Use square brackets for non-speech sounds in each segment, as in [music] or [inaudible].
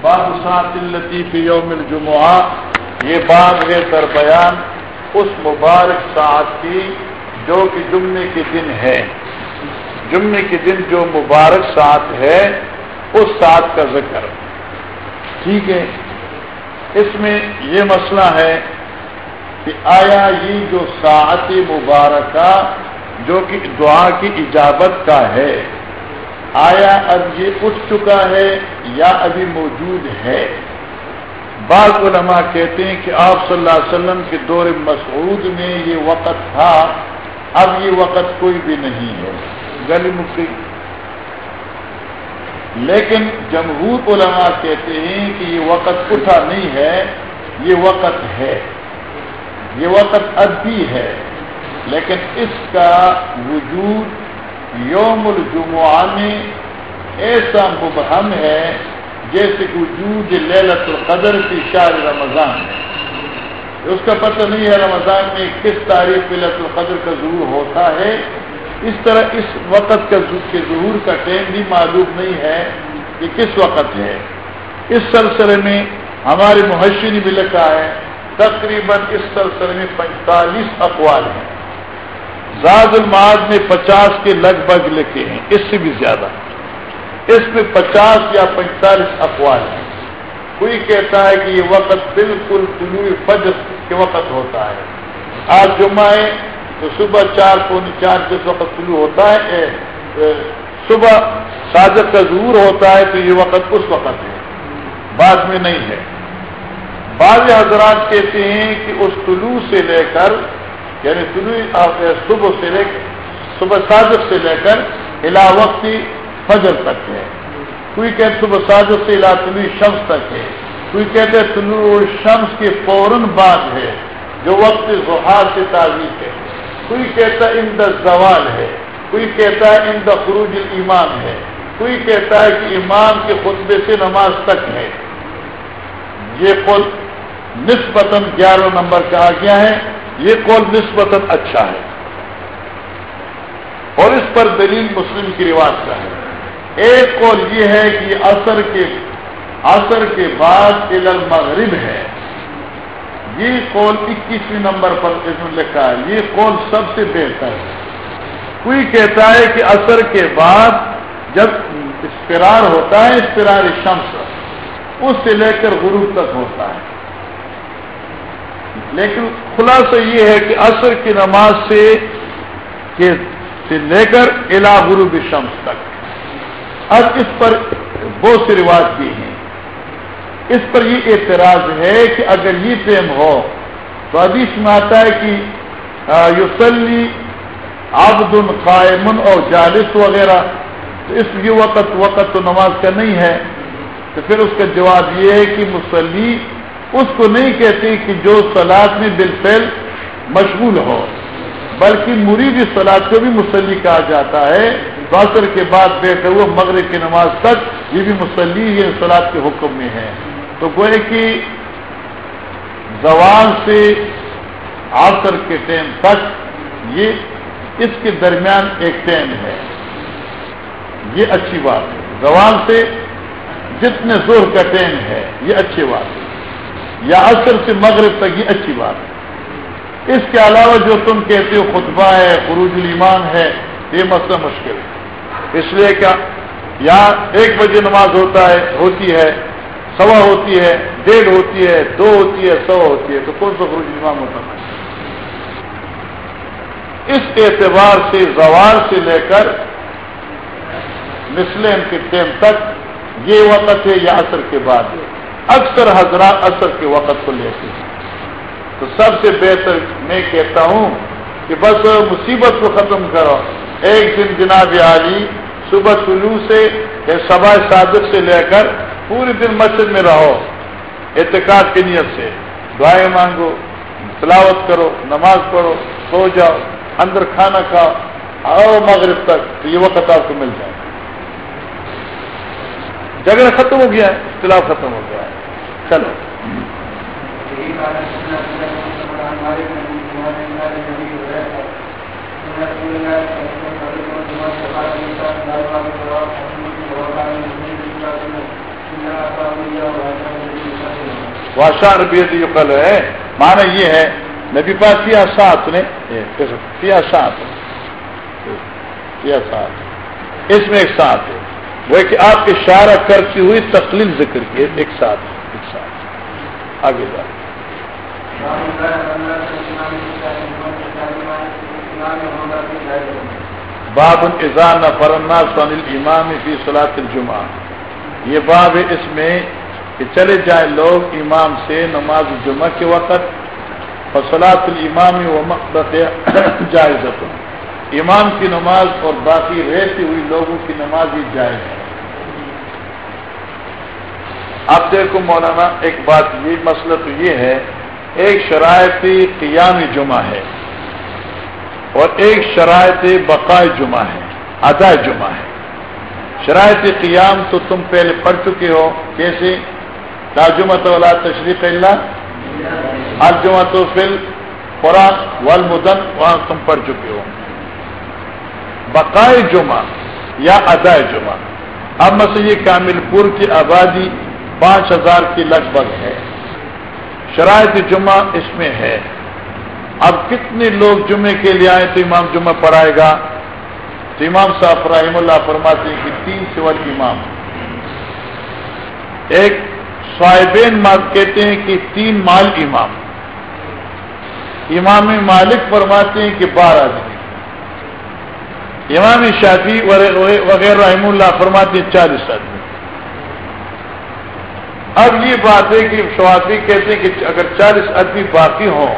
بادشاہ الطیف یوم الجمعہ، یہ بات ہے در بیان اس مبارک ساتھ کی جو کہ جمعے کے دن ہے۔ جمعے کے دن جو مبارک ساتھ ہے، اس ساتھ کا ذکر۔ ٹھیک ہے؟ اس میں یہ مسئلہ ہے کہ آیا یہ جو ساعت مبارکہ، جو کہ دعا کی اجابت کا ہے آیا اب یہ اٹھ چکا ہے یا ابھی موجود ہے؟ بعض علماء کہتے ہیں کہ آپ صلی اللہ علیہ وسلم کے دور مسعود میں یہ وقت تھا، اب یہ وقت کوئی بھی نہیں ہے۔ گلی مکھی لیکن جمہور علماء کہتے ہیں کہ یہ وقت اٹھا نہیں ہے، یہ وقت ہے۔ یہ وقت اب بھی ہے، لیکن اس کا وجود یوم الجمعہ میں ایسا مبہم ہے جیسے وجود للت القدر کی شاہ رمضان ہے۔ اس کا پتہ نہیں ہے رمضان میں کس تاریخ للت القدر کا ظہور ہوتا ہے۔ اس طرح اس وقت کا کے ظہور کا ٹائم بھی معلوم نہیں ہے کہ کس وقت ہے۔ اس سلسلے میں ہمارے محشر بھی لکھا ہے، تقریباً اس سلسلے میں پینتالیس اقوال ہیں۔ زاد الماد میں پچاس کے لگ بھگ لکھے ہیں، اس سے بھی زیادہ۔ اس میں پچاس یا پینتالیس افواج ہیں۔ کوئی کہتا ہے کہ یہ وقت بالکل طلوع فجر کے وقت ہوتا ہے۔ آج جمعہ ہے، تو صبح چار پونی چار جس وقت طلوع ہوتا ہے صبح ساجد کا ظہور ہوتا ہے، تو یہ وقت اس وقت ہے۔ بعد میں نہیں ہے۔ بعض حضرات کہتے ہیں کہ اس طلوع سے لے کر یعنی طلوع صبح سے لے صبح ساجد سے لے کر ہلا وقتی فجر تک ہے۔ کوئی کہتے صبح ساجد سے طلوع شمس تک ہے۔ کوئی کہتے طلوع شمس کے فوراً بعد ہے، جو وقت زحار سے تعزیز ہے۔ کوئی کہتا ہے ان دا زوال ہے، کوئی کہتا ہے ان دا خروج ایمان ہے۔ کوئی کہتا ہے کہ امام کے خطبے سے نماز تک ہے۔ یہ قول نسبتاً گیارہ نمبر کہا گیا ہے۔ یہ قول نسبتاً اچھا ہے۔ اور اس پر دلیل مسلم کی رواج کا ہے۔ ایک قول یہ ہے کہ اثر کے اثر کے بعد المغرب ہے۔ یہ قول اکیسویں نمبر پر اس میں لکھا ہے۔ یہ قول سب سے بہتر ہے۔ کوئی کہتا ہے کہ اثر کے بعد جب اسپرار ہوتا ہے اسپرار شمس، اس سے لے کر غروب تک ہوتا ہے۔ لیکن خلاصہ یہ ہے کہ اثر کی نماز سے سے لے کر الا غروب شمس تک۔ اب اس پر بہت سے رواج بھی ہیں۔ اس پر یہ اعتراض ہے کہ اگر یہ ٹیم ہو تو حدیث میں آتا ہے کہ یوسلی عبد قائمن اور جالس وغیرہ۔ تو اس یہ وقت وقت تو نماز کا نہیں ہے۔ تو پھر اس کا جواب یہ ہے کہ مسلی اس کو نہیں کہتے کہ جو سلاد میں بالفعل مشغول ہو، بلکہ مرید سلاد کو بھی مسلی کہا جاتا ہے۔ باثر کے بعد بیٹھے ہوئے مغرب کی نماز تک یہ بھی مسلی یہ سلاد کے حکم میں ہے۔ تو گوئے کہ زوال سے آسر کے ٹائم تک یہ اس کے درمیان ایک ٹائم ہے۔ یہ اچھی بات ہے۔ زوال سے جتنے زور کا ٹائم ہے، یہ اچھی بات ہے۔ یا اثر سے مغرب تک یہ اچھی بات ہے۔ اس کے علاوہ جو تم کہتے ہو خطبہ ہے، خروج الایمان ہے، یہ مسئلہ مشکل ہے۔ اس لیے کیا یہاں ایک بجے نماز ہوتا ہے، ہوتی ہے، سوا ہوتی ہے، ڈیڑھ ہوتی ہے، دو ہوتی ہے سو ہوتی ہے۔ تو کون سا خروج امام ہوتا ہے؟ اس اعتبار سے، زوال سے لے کر مسلم کے ٹائم تک یہ وقت ہے یا اثر کے بعد۔ ہے اکثر حضرات اثر کے وقت کو لیتے ہیں۔ تو سب سے بہتر میں کہتا ہوں کہ بس مصیبت کو ختم کرو۔ ایک دن جناب عالی صبح طلوع سے سبا صادق سے لے کر پورے دن مسجد میں رہو۔ اعتقاد کی نیت سے دعائیں مانگو، تلاوت کرو، نماز پڑھو، سو جاؤ، اندر کھانا کھاؤ، آؤ مغرب تک، تو یہ وقت آپ کو مل جائے۔ جگہ ختم ہو گیا ہے تلاؤ ختم ہو گیا ہے۔ چلو۔ واشان ربیت یقل ہے۔ مانا یہ ہے، نبی پاس کیا سات نے کیا سات کیا سات اس میں ایک ساتھ ہے۔ وہ کہ آپ اشارہ کرتی ہوئی تقلیل ذکر کی ایک ساتھ ایک ساتھ۔ آگے جا باب ازان فرنا سن الامام فی صلاح الجمعہ۔ یہ باب ہے اس میں کہ چلے جائیں لوگ امام سے نماز جمعہ کے وقت فصلاۃ الامام و مقبت جائز امام کی نماز اور باقی رہتی ہوئی لوگوں کی نماز ہی جائز ہے۔ اب دیکھو مولانا، ایک بات یہ مسئلہ تو یہ ہے، ایک شرائط قیام جمعہ ہے اور ایک شرائط بقائے جمعہ ہے، ادا جمعہ ہے۔ شرائط قیام تو تم پہلے پڑھ چکے ہو، کیسے؟ تاجمت والا تشریف اللہ۔ الجمہ تو فل قرآن والمدن، وہاں تم پڑھ چکے ہو۔ بقائے جمعہ یا ادائے جمعہ۔ اب مثلا یہ کامل پور کی آبادی پانچ ہزار کی لگ بھگ ہے۔ شرائط جمعہ اس میں ہے۔ اب کتنے لوگ جمعے کے لیے آئے تو امام جمعہ پڑھائے گا؟ تو امام صاحب رحم اللہ فرماتے ہیں کہ تین سول امام۔ ایک صاحبین مال کہتے ہیں کہ تین مال امام۔ امام مالک فرماتے ہیں کہ بارہ دن۔ امام شافی وغیرہ رحم اللہ فرماتے ہیں چالیس آدمی۔ اب یہ بات ہے کہ شوافی کہتے ہیں کہ اگر چالیس آدمی باقی ہوں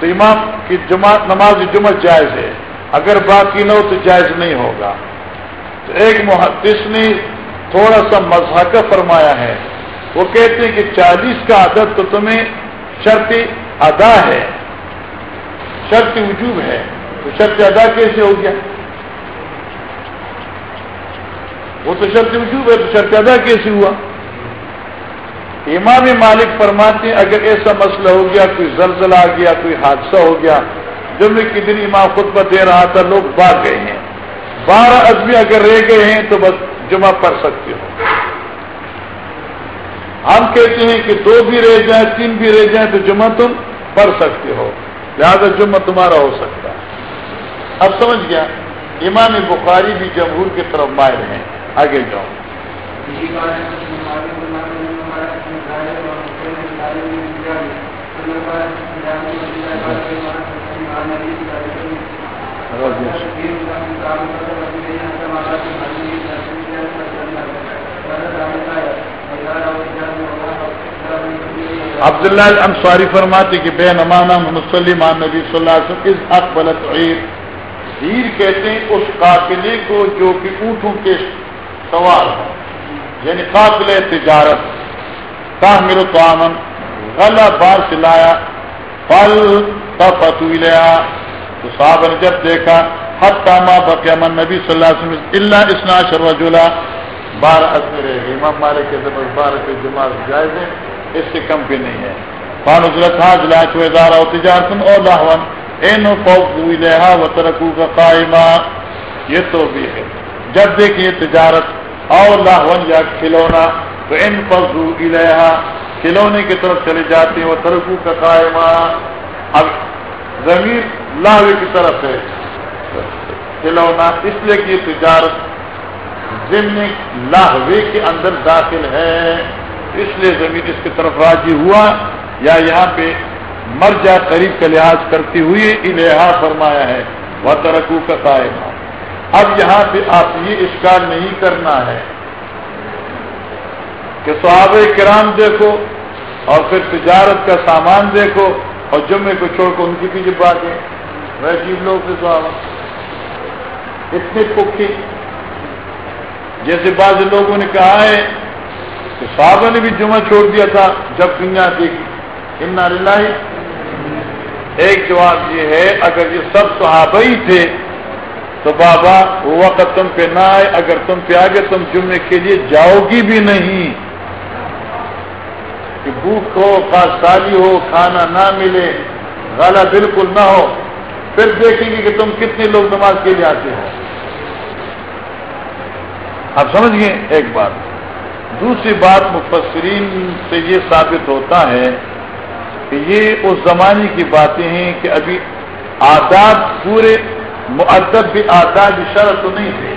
تو امام کی جماعت نماز جمعہ جائز ہے۔ اگر باقی نہ ہو تو جائز نہیں ہوگا۔ تو ایک محدث نے تھوڑا سا مذہق فرمایا ہے۔ وہ کہتے ہیں کہ چالیس کا عدد تو تمہیں شرط ادا ہے۔ شرط وجوب ہے۔ تو شرط ادا کیسے ہو گیا؟ وہ تو شرط وجوب ہے تو شرط ادا کیسے ہوا۔ امام مالک فرماتے ہیں، اگر ایسا مسئلہ ہو گیا، کوئی زلزلہ آ گیا، کوئی حادثہ ہو گیا، جمعے کی دن امام خطبہ دے رہا تھا، لوگ بھاگ گئے ہیں۔ بارہ آدمی اگر رہ گئے ہیں تو بس جمعہ پڑھ سکتے ہو۔ ہم کہتے ہیں کہ دو بھی رہ جائیں، تین بھی رہ جائیں تو جمعہ تم پڑھ سکتے ہو۔ لہٰذا جمعہ تمہارا ہو سکتا۔ ہے اب سمجھ گیا، امام بخاری بھی جمہور کی طرف مائل ہیں۔ آگے جاؤ۔ عبداللہ انصاری فرماتے کہ بے نمانا مسلم نبی صلی اللہ علیہ وسلم اس اقبلت عید۔ عید کہتے ہیں اس قافلے کو جو کہ اونٹوں کے سوال ہے یعنی قافل تجارت تاہمر تعامن غلہ بار سے لایا پل تفتو لیا تو صاحب نے جب دیکھا حد تاما بقیامن نبی صلی اللہ علیہ وسلم اللہ اسنا شروع بارہ اصل رہے امام مالک کے بارہ کے جمع جائز ہے، اس سے کم بھی نہیں ہے۔ پان حضرت ضلع چویدار اور تجارت اور لاہون این لہا و ترکو کا قائمہ یہ تو بھی ہے۔ جب دیکھیے تجارت اور لاہون یا کھلونا تو ان فضو لہا کھلونے کی طرف چلے جاتے ہیں وہ ترکو کا قائمہ اب زمین لاہوے کی طرف ہے۔ کھلونا اس لیے کہ تجارت ضمن لاہوے کے اندر داخل ہے۔ اس لیے زمین اس کی طرف راضی ہوا یا یہاں پہ مر جا قریب کا لحاظ کرتے ہوئے لحاظ فرمایا ہے وہ ترکو کا قائم اب یہاں پہ آپ یہ اشکار نہیں کرنا ہے کہ صحابہ کرام دیکھو اور پھر تجارت کا سامان دیکھو اور جمعے کو چھوڑ کر ان کی پیچھے باتیں ویسے لوگ کے صحابہ اتنے پکی جیسے بعض لوگوں نے کہا ہے کہ صحابہ نے بھی جمعہ چھوڑ دیا تھا جب دنیا دیکھی۔ ان اللہ ایک جواب یہ ہے، اگر یہ سب صحابہ ہی تھے تو بابا، وہ وقت تم پہ نہ آئے، اگر تم پہ آگے، تم جمعے کے لیے جاؤ گی بھی نہیں۔ کہ بھوک ہو خاص سالی ہو، کھانا نہ ملے غالہ بالکل نہ ہو، پھر دیکھیں گے کہ تم کتنے لوگ نماز کے لیے آتے ہو۔ آپ سمجھ گئے ایک بات۔ دوسری بات مفسرین سے یہ ثابت ہوتا ہے کہ یہ اس زمانے کی باتیں ہیں کہ ابھی آداب پورے معدب بھی آداب شرط تو نہیں تھے۔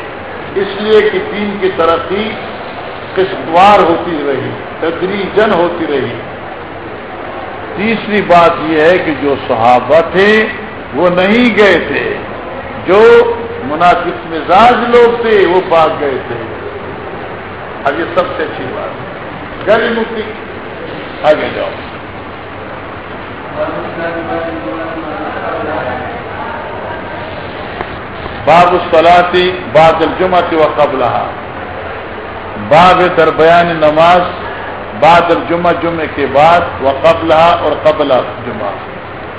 اس لیے کہ دین کی ترقی قسطوار ہوتی رہی، تدریجن ہوتی رہی۔ تیسری بات یہ ہے کہ جو صحابہ تھے، وہ نہیں گئے تھے۔ جو مناسب مزاج لوگ تھے، وہ بھاگ گئے تھے۔ اب یہ سب سے اچھی بات ہے۔ گلی مکتی آگے جاؤ۔ باب الصلاتی بعد الجمعہ و قبلہ باب دربیان نماز، بعد الجمعہ جمعے کے بعد و قبلہ اور قبل جمعہ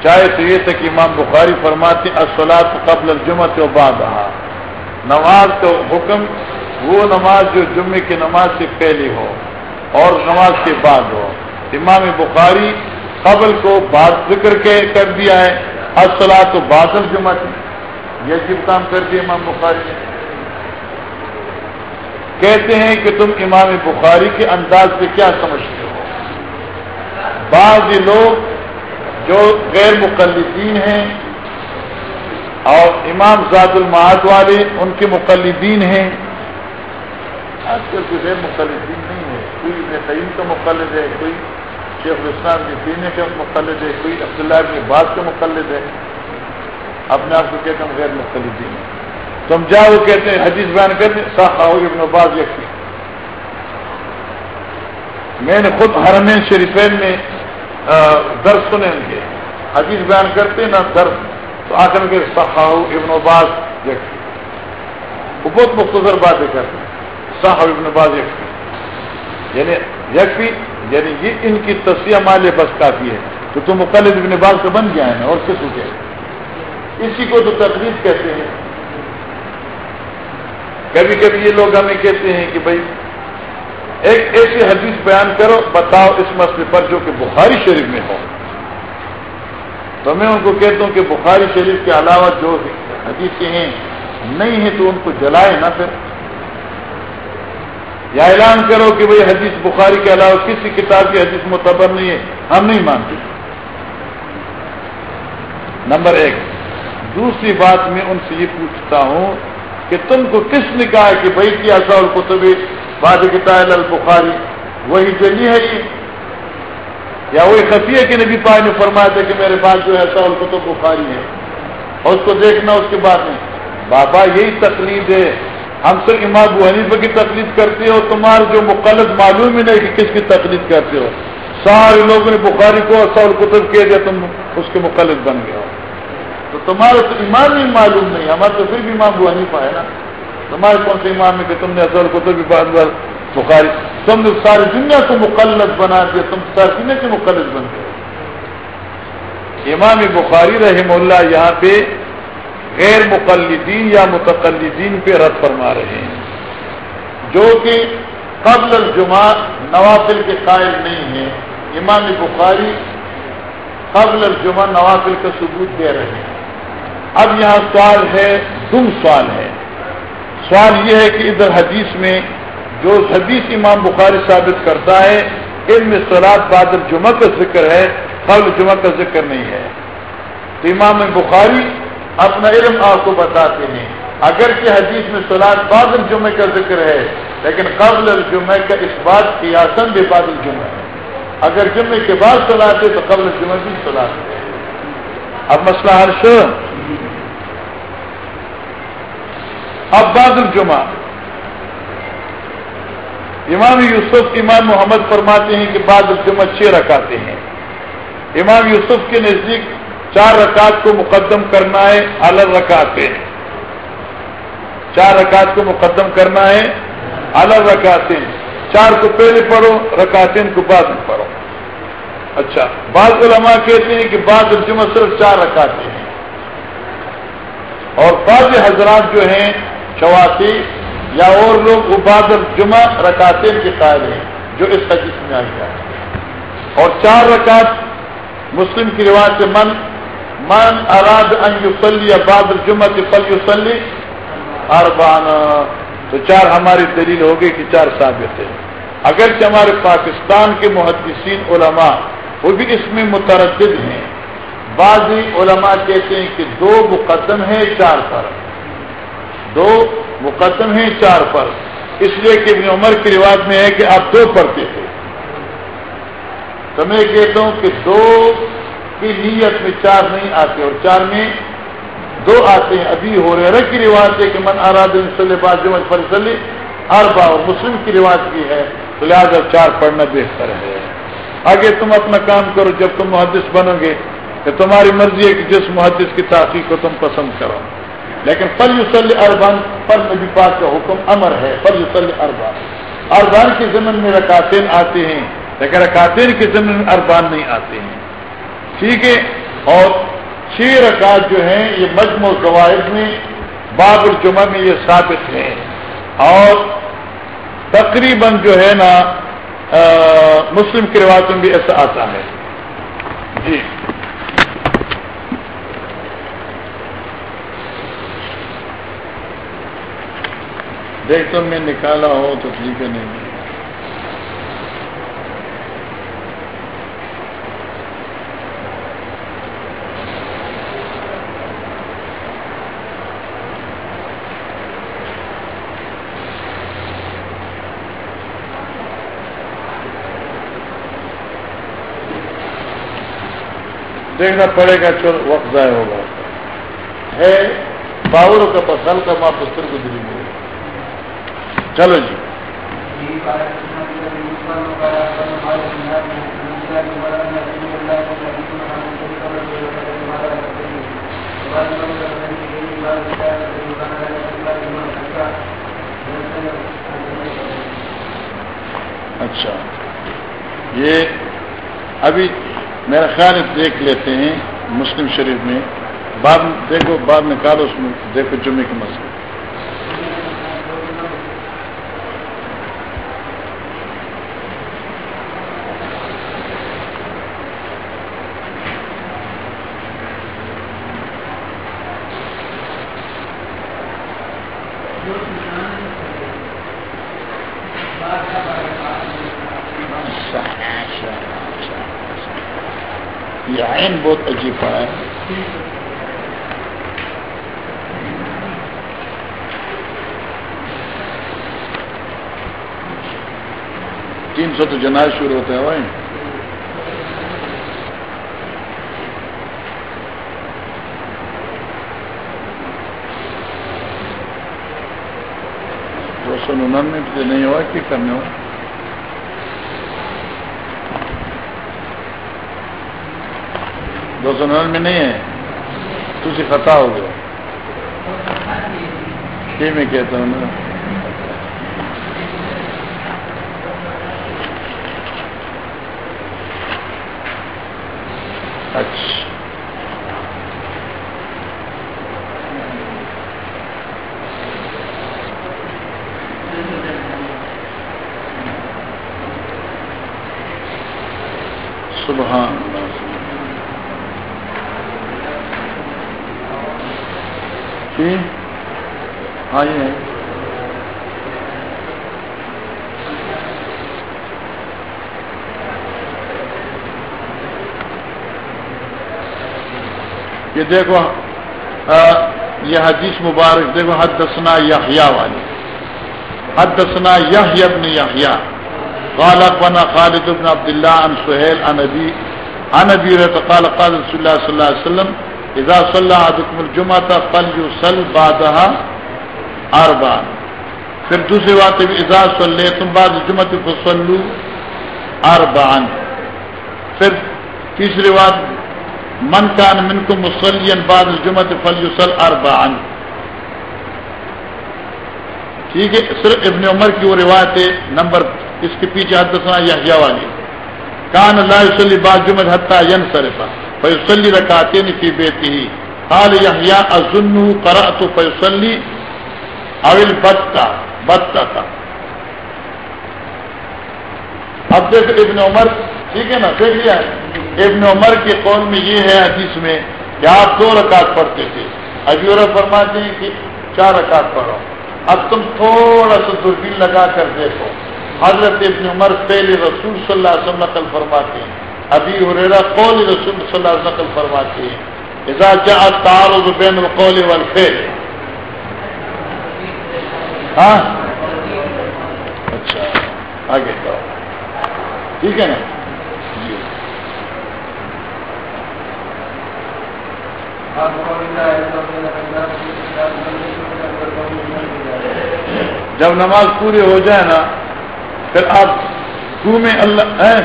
چاہے تو یہ تک امام بخاری فرماتے اصلاط قبل الجمعہ و بعد نماز تو حکم، وہ نماز جو جمعے کی نماز سے پہلے ہو اور نماز کے بعد ہو. امام بخاری قبل کو بعد ذکر کے کر دیا ہے اصلاط و بادل جمعہ یہ جب کام کر دیا امام بخاری نے۔ کہتے ہیں کہ تم امام بخاری کے انداز سے کیا سمجھتے ہو؟ بعض لوگ جو غیر مقلدین ہیں اور امام زاد المعاد والے ان کے مقلدین ہیں۔ آج کل کوئی غیر مقلدین نہیں ہے کوئی ابن قیم کا مقلد ہے، کوئی شیخ الاسلام کے پینے کا مقلد ہے، کوئی عبداللہ ابن باز کا مقلد ہے۔ اپنے آپ کو کہتے ہیں غیر مقلدین ہیں تم جاؤ وہ کہتے ہیں، حدیث بیان کرتے ابن باز یقین میں نے خود حرمین شریفین میں درد سنے ان کے حدیث بیان کرتے نا درد تو آ کر کے صحاؤ ابن باز یقین وہ بہت مختصر باتیں کرتے ہیں۔ صاحب ابن باز یقین یعنی یقین یعنی یہ ان کی تصویر مالے بس کافی ہے۔ تو تم مقلد ابن باز سے بن گیا ہے اور کس ہو گیا اسی کو تو تقریب کہتے ہیں۔ کبھی کبھی یہ لوگ ہمیں کہتے ہیں کہ بھائی، ایک ایسی حدیث بیان کرو، بتاؤ اس مسئلے پر جو کہ بخاری شریف میں ہو۔ تو میں ان کو کہتا ہوں کہ بخاری شریف کے علاوہ جو حدیثیں ہیں، نہیں ہیں تو ان کو جلائے نہ پھر۔ یا اعلان کرو کہ بھائی، حدیث بخاری کے علاوہ کسی کتاب کی حدیث معتبر نہیں ہے۔ ہم نہیں مانتے۔ نمبر ایک۔ دوسری بات میں ان سے یہ پوچھتا ہوں کہ تم کو کس نے کہا کہ بھائی کی اصا القتبی باد کتاب البخاری؟ وہی جلی ہے یہ. یا وہی خفیہ کے نبی پاک نے فرمایا تھا کہ میرے پاس جو ہے ایسا القتب بخاری ہے اور اس کو دیکھنا اس کے بعد میں. بابا، یہی تقلید ہے. ہم سر امام ابو حنیفہ کی تقلید کرتے ہو، تمہارے جو مقلد معلوم ہی نہیں کہ کس کی تقلید کرتے ہو. سارے لوگوں نے بخاری کو اصا القتب کیا دیا، تم اس کے مقلد بن گئے ہو. تو تمہارا تو ایمان نہیں معلوم نہیں ہمارا تو پھر بھی امام بو حنیفہ ہے نا۔ تمہارے کون سے ایمان میں کہ تم نے اصل کو تو بھی بار بار بخاری، تم نے ساری دنیا کو مقلد بنا دیا، تم ساری دنیا کے مقلد بن گئے۔ امام بخاری رحم اللہ یہاں پہ غیر مقلدین یا متقلدین پہ رد فرما رہے ہیں۔ جو کہ قبل الجمعہ نوافل کے قائل نہیں ہیں، امام بخاری قبل الجمعہ نوافل کا ثبوت دے رہے ہیں۔ اب یہاں سوال ہے دم سوال ہے۔ سوال یہ ہے کہ ادھر حدیث میں جو حدیث امام بخاری ثابت کرتا ہے علم سلاد بادل جمعہ کا ذکر ہے، قبل جمعہ کا ذکر نہیں ہے۔ تو امام بخاری اپنا علم آپ کو بتاتے ہیں۔ اگر کہ حدیث میں سلاد بادل جمعہ کا ذکر ہے، لیکن قبل الجمعہ کا اس بات کی آسن بھی بادل جمعہ ہے۔ اگر جمعے کے بعد سلاتے تو قبل جمعہ بھی سلاتے اب مسئلہ حل شو اب بعد الجمعہ. امام یوسف، امام محمد فرماتے ہیں کہ بعد الجمعہ چھ رکاتے ہیں۔ امام یوسف کے نزدیک چار رکعت کو مقدم کرنا ہے الگ رکاتے چار رکعت کو مقدم کرنا ہے الگ رکاتے چار کو پہلے پڑھو رکاتے کو بعد میں پڑھو۔ اچھا بعض علماء کہتے ہیں کہ بعض الجمعہ صرف چار رکاتے ہیں۔ اور بعض حضرات جو ہیں چواسی یا اور لوگ عباد جمعہ رکاتے کے قائل ہیں، جو اس حدیث میں آ گیا اور چار رکعت مسلم کی رواج سے من من اراد ان یوسلی عباد الجمہ کے پل یوسلی اربان تو چار ہماری دلیل ہوگی کہ چار ثابت ہے اگرچہ ہمارے پاکستان کے محدثین علماء، وہ بھی اس میں متردد ہیں۔ بعضی علماء کہتے ہیں کہ دو مقدم ہیں، چار پر۔ دو مقدم ہیں چار پر۔ اس لیے کہ ابن عمر کی رواج میں ہے کہ آپ دو پڑھتے تھے۔ تو میں کہتا ہوں کہ دو کی نیت میں چار نہیں آتے اور چار میں دو آتے ہیں۔ ابھی ہو رہے کی رواج ہے کہ من آراد باز فرسلی اربا اور مسلم کی رواج بھی ہے۔ تو لہٰذا چار پڑھنا بہتر ہے۔ آگے تم اپنا کام کرو، جب تم محدث بنو گے تو تمہاری مرضی ہے کہ جس محدث کی تحقیق کو تم پسند کرو۔ لیکن فل یوسل اربان پر نبی پاک کا حکم امر ہے فل یوسل اربان اربان کے زمین میں رکاتین آتے ہیں، لیکن رکاتین کے زمین میں اربان نہیں آتے ہیں۔ ٹھیک ہے؟ اور چھ رکعت جو ہیں، یہ مجموع قواعد میں، باب الجمہ میں یہ ثابت ہیں۔ اور تقریباً جو ہے نا مسلم کے رواج میں بھی ایسا آتا ہے۔ جی۔ دیکھ تو میں نکالا ہو تو ٹھیک ہے نہیں۔ دیکھنا پڑے گا چل وقت ضائع ہوگا۔ ہے باور کا پسل کا ماں پتھر کو دلی ملے چلو جی۔ اچھا۔ یہ ابھی میرا خیال دیکھ لیتے ہیں مسلم شریف میں۔ بعد دیکھو، بعد نکالو اس میں دیکھو جمعے کے مسئلے بہت عجیب پڑا ہے۔ تین سو تو جناز شروع ہوتے ہیں بھائی۔ دو سو ننانوے نہیں ہوا کہ کرنے ہوا؟ دو سو نو میں نہیں ہے۔ تو تھی خطا ہو گیا یہ میں کہتا ہوں نا۔ اچھا۔ ہاں یہ ہے یہ دیکھو یہ حدیث مبارک، دیکھو حد دسنا یحیا والی۔ حد دسنا یہ ابن یحیا قال بنا خالد ابن عبد الله عن سهيل عن ابي عن ابي قال قال رسول الله صلى الله عليه وسلم، اذا صلى احدكم الجمعه فليصل بعدها اربع۔ پھر دوسری بات اذا صليتم بعد الجمعه فصلوا اربعا۔ پھر تیسری بات، من کان منکم مصلیا بعد الجمعه فليصل اربعا۔ ٹھیک ہے، صرف ابن عمر کی وہ روایت ہے، نمبر اس کے پیچھے حدثنا یحییٰ والی۔ کان اللہ صلی بعد جمعہ حتى ينصرف فیوسلی رکاتے فی بیتی ہی قال یحییٰ اظن قرأت فیوسلی اول بتا بتا تھا۔ اب دیکھ ابن عمر، ٹھیک ہے نا دیکھ لیا ابن عمر کے قول میں یہ ہے حدیث میں کہ آپ دو رکعت پڑھتے تھے۔ ابھی اور فرماتے ہیں کہ چار رکعت پڑھو۔ اب تم تھوڑا سا دوربین لگا کر دیکھو۔ حضرت ابن عمر پہلے رسول صلی اللہ علیہ وسلم نقل فرماتے ہیں۔ ابھی ہریرا قول رسول صلی اللہ علیہ وسلم نقل فرماتے ہیں۔ اذا جاء التعارض بین القول والفعل ہاں؟ اچھا آگے جاؤ۔ ٹھیک ہے نا؟ جی جب نماز پوری ہو جائے نا، پھر آپ میں اللہ، ہیں؟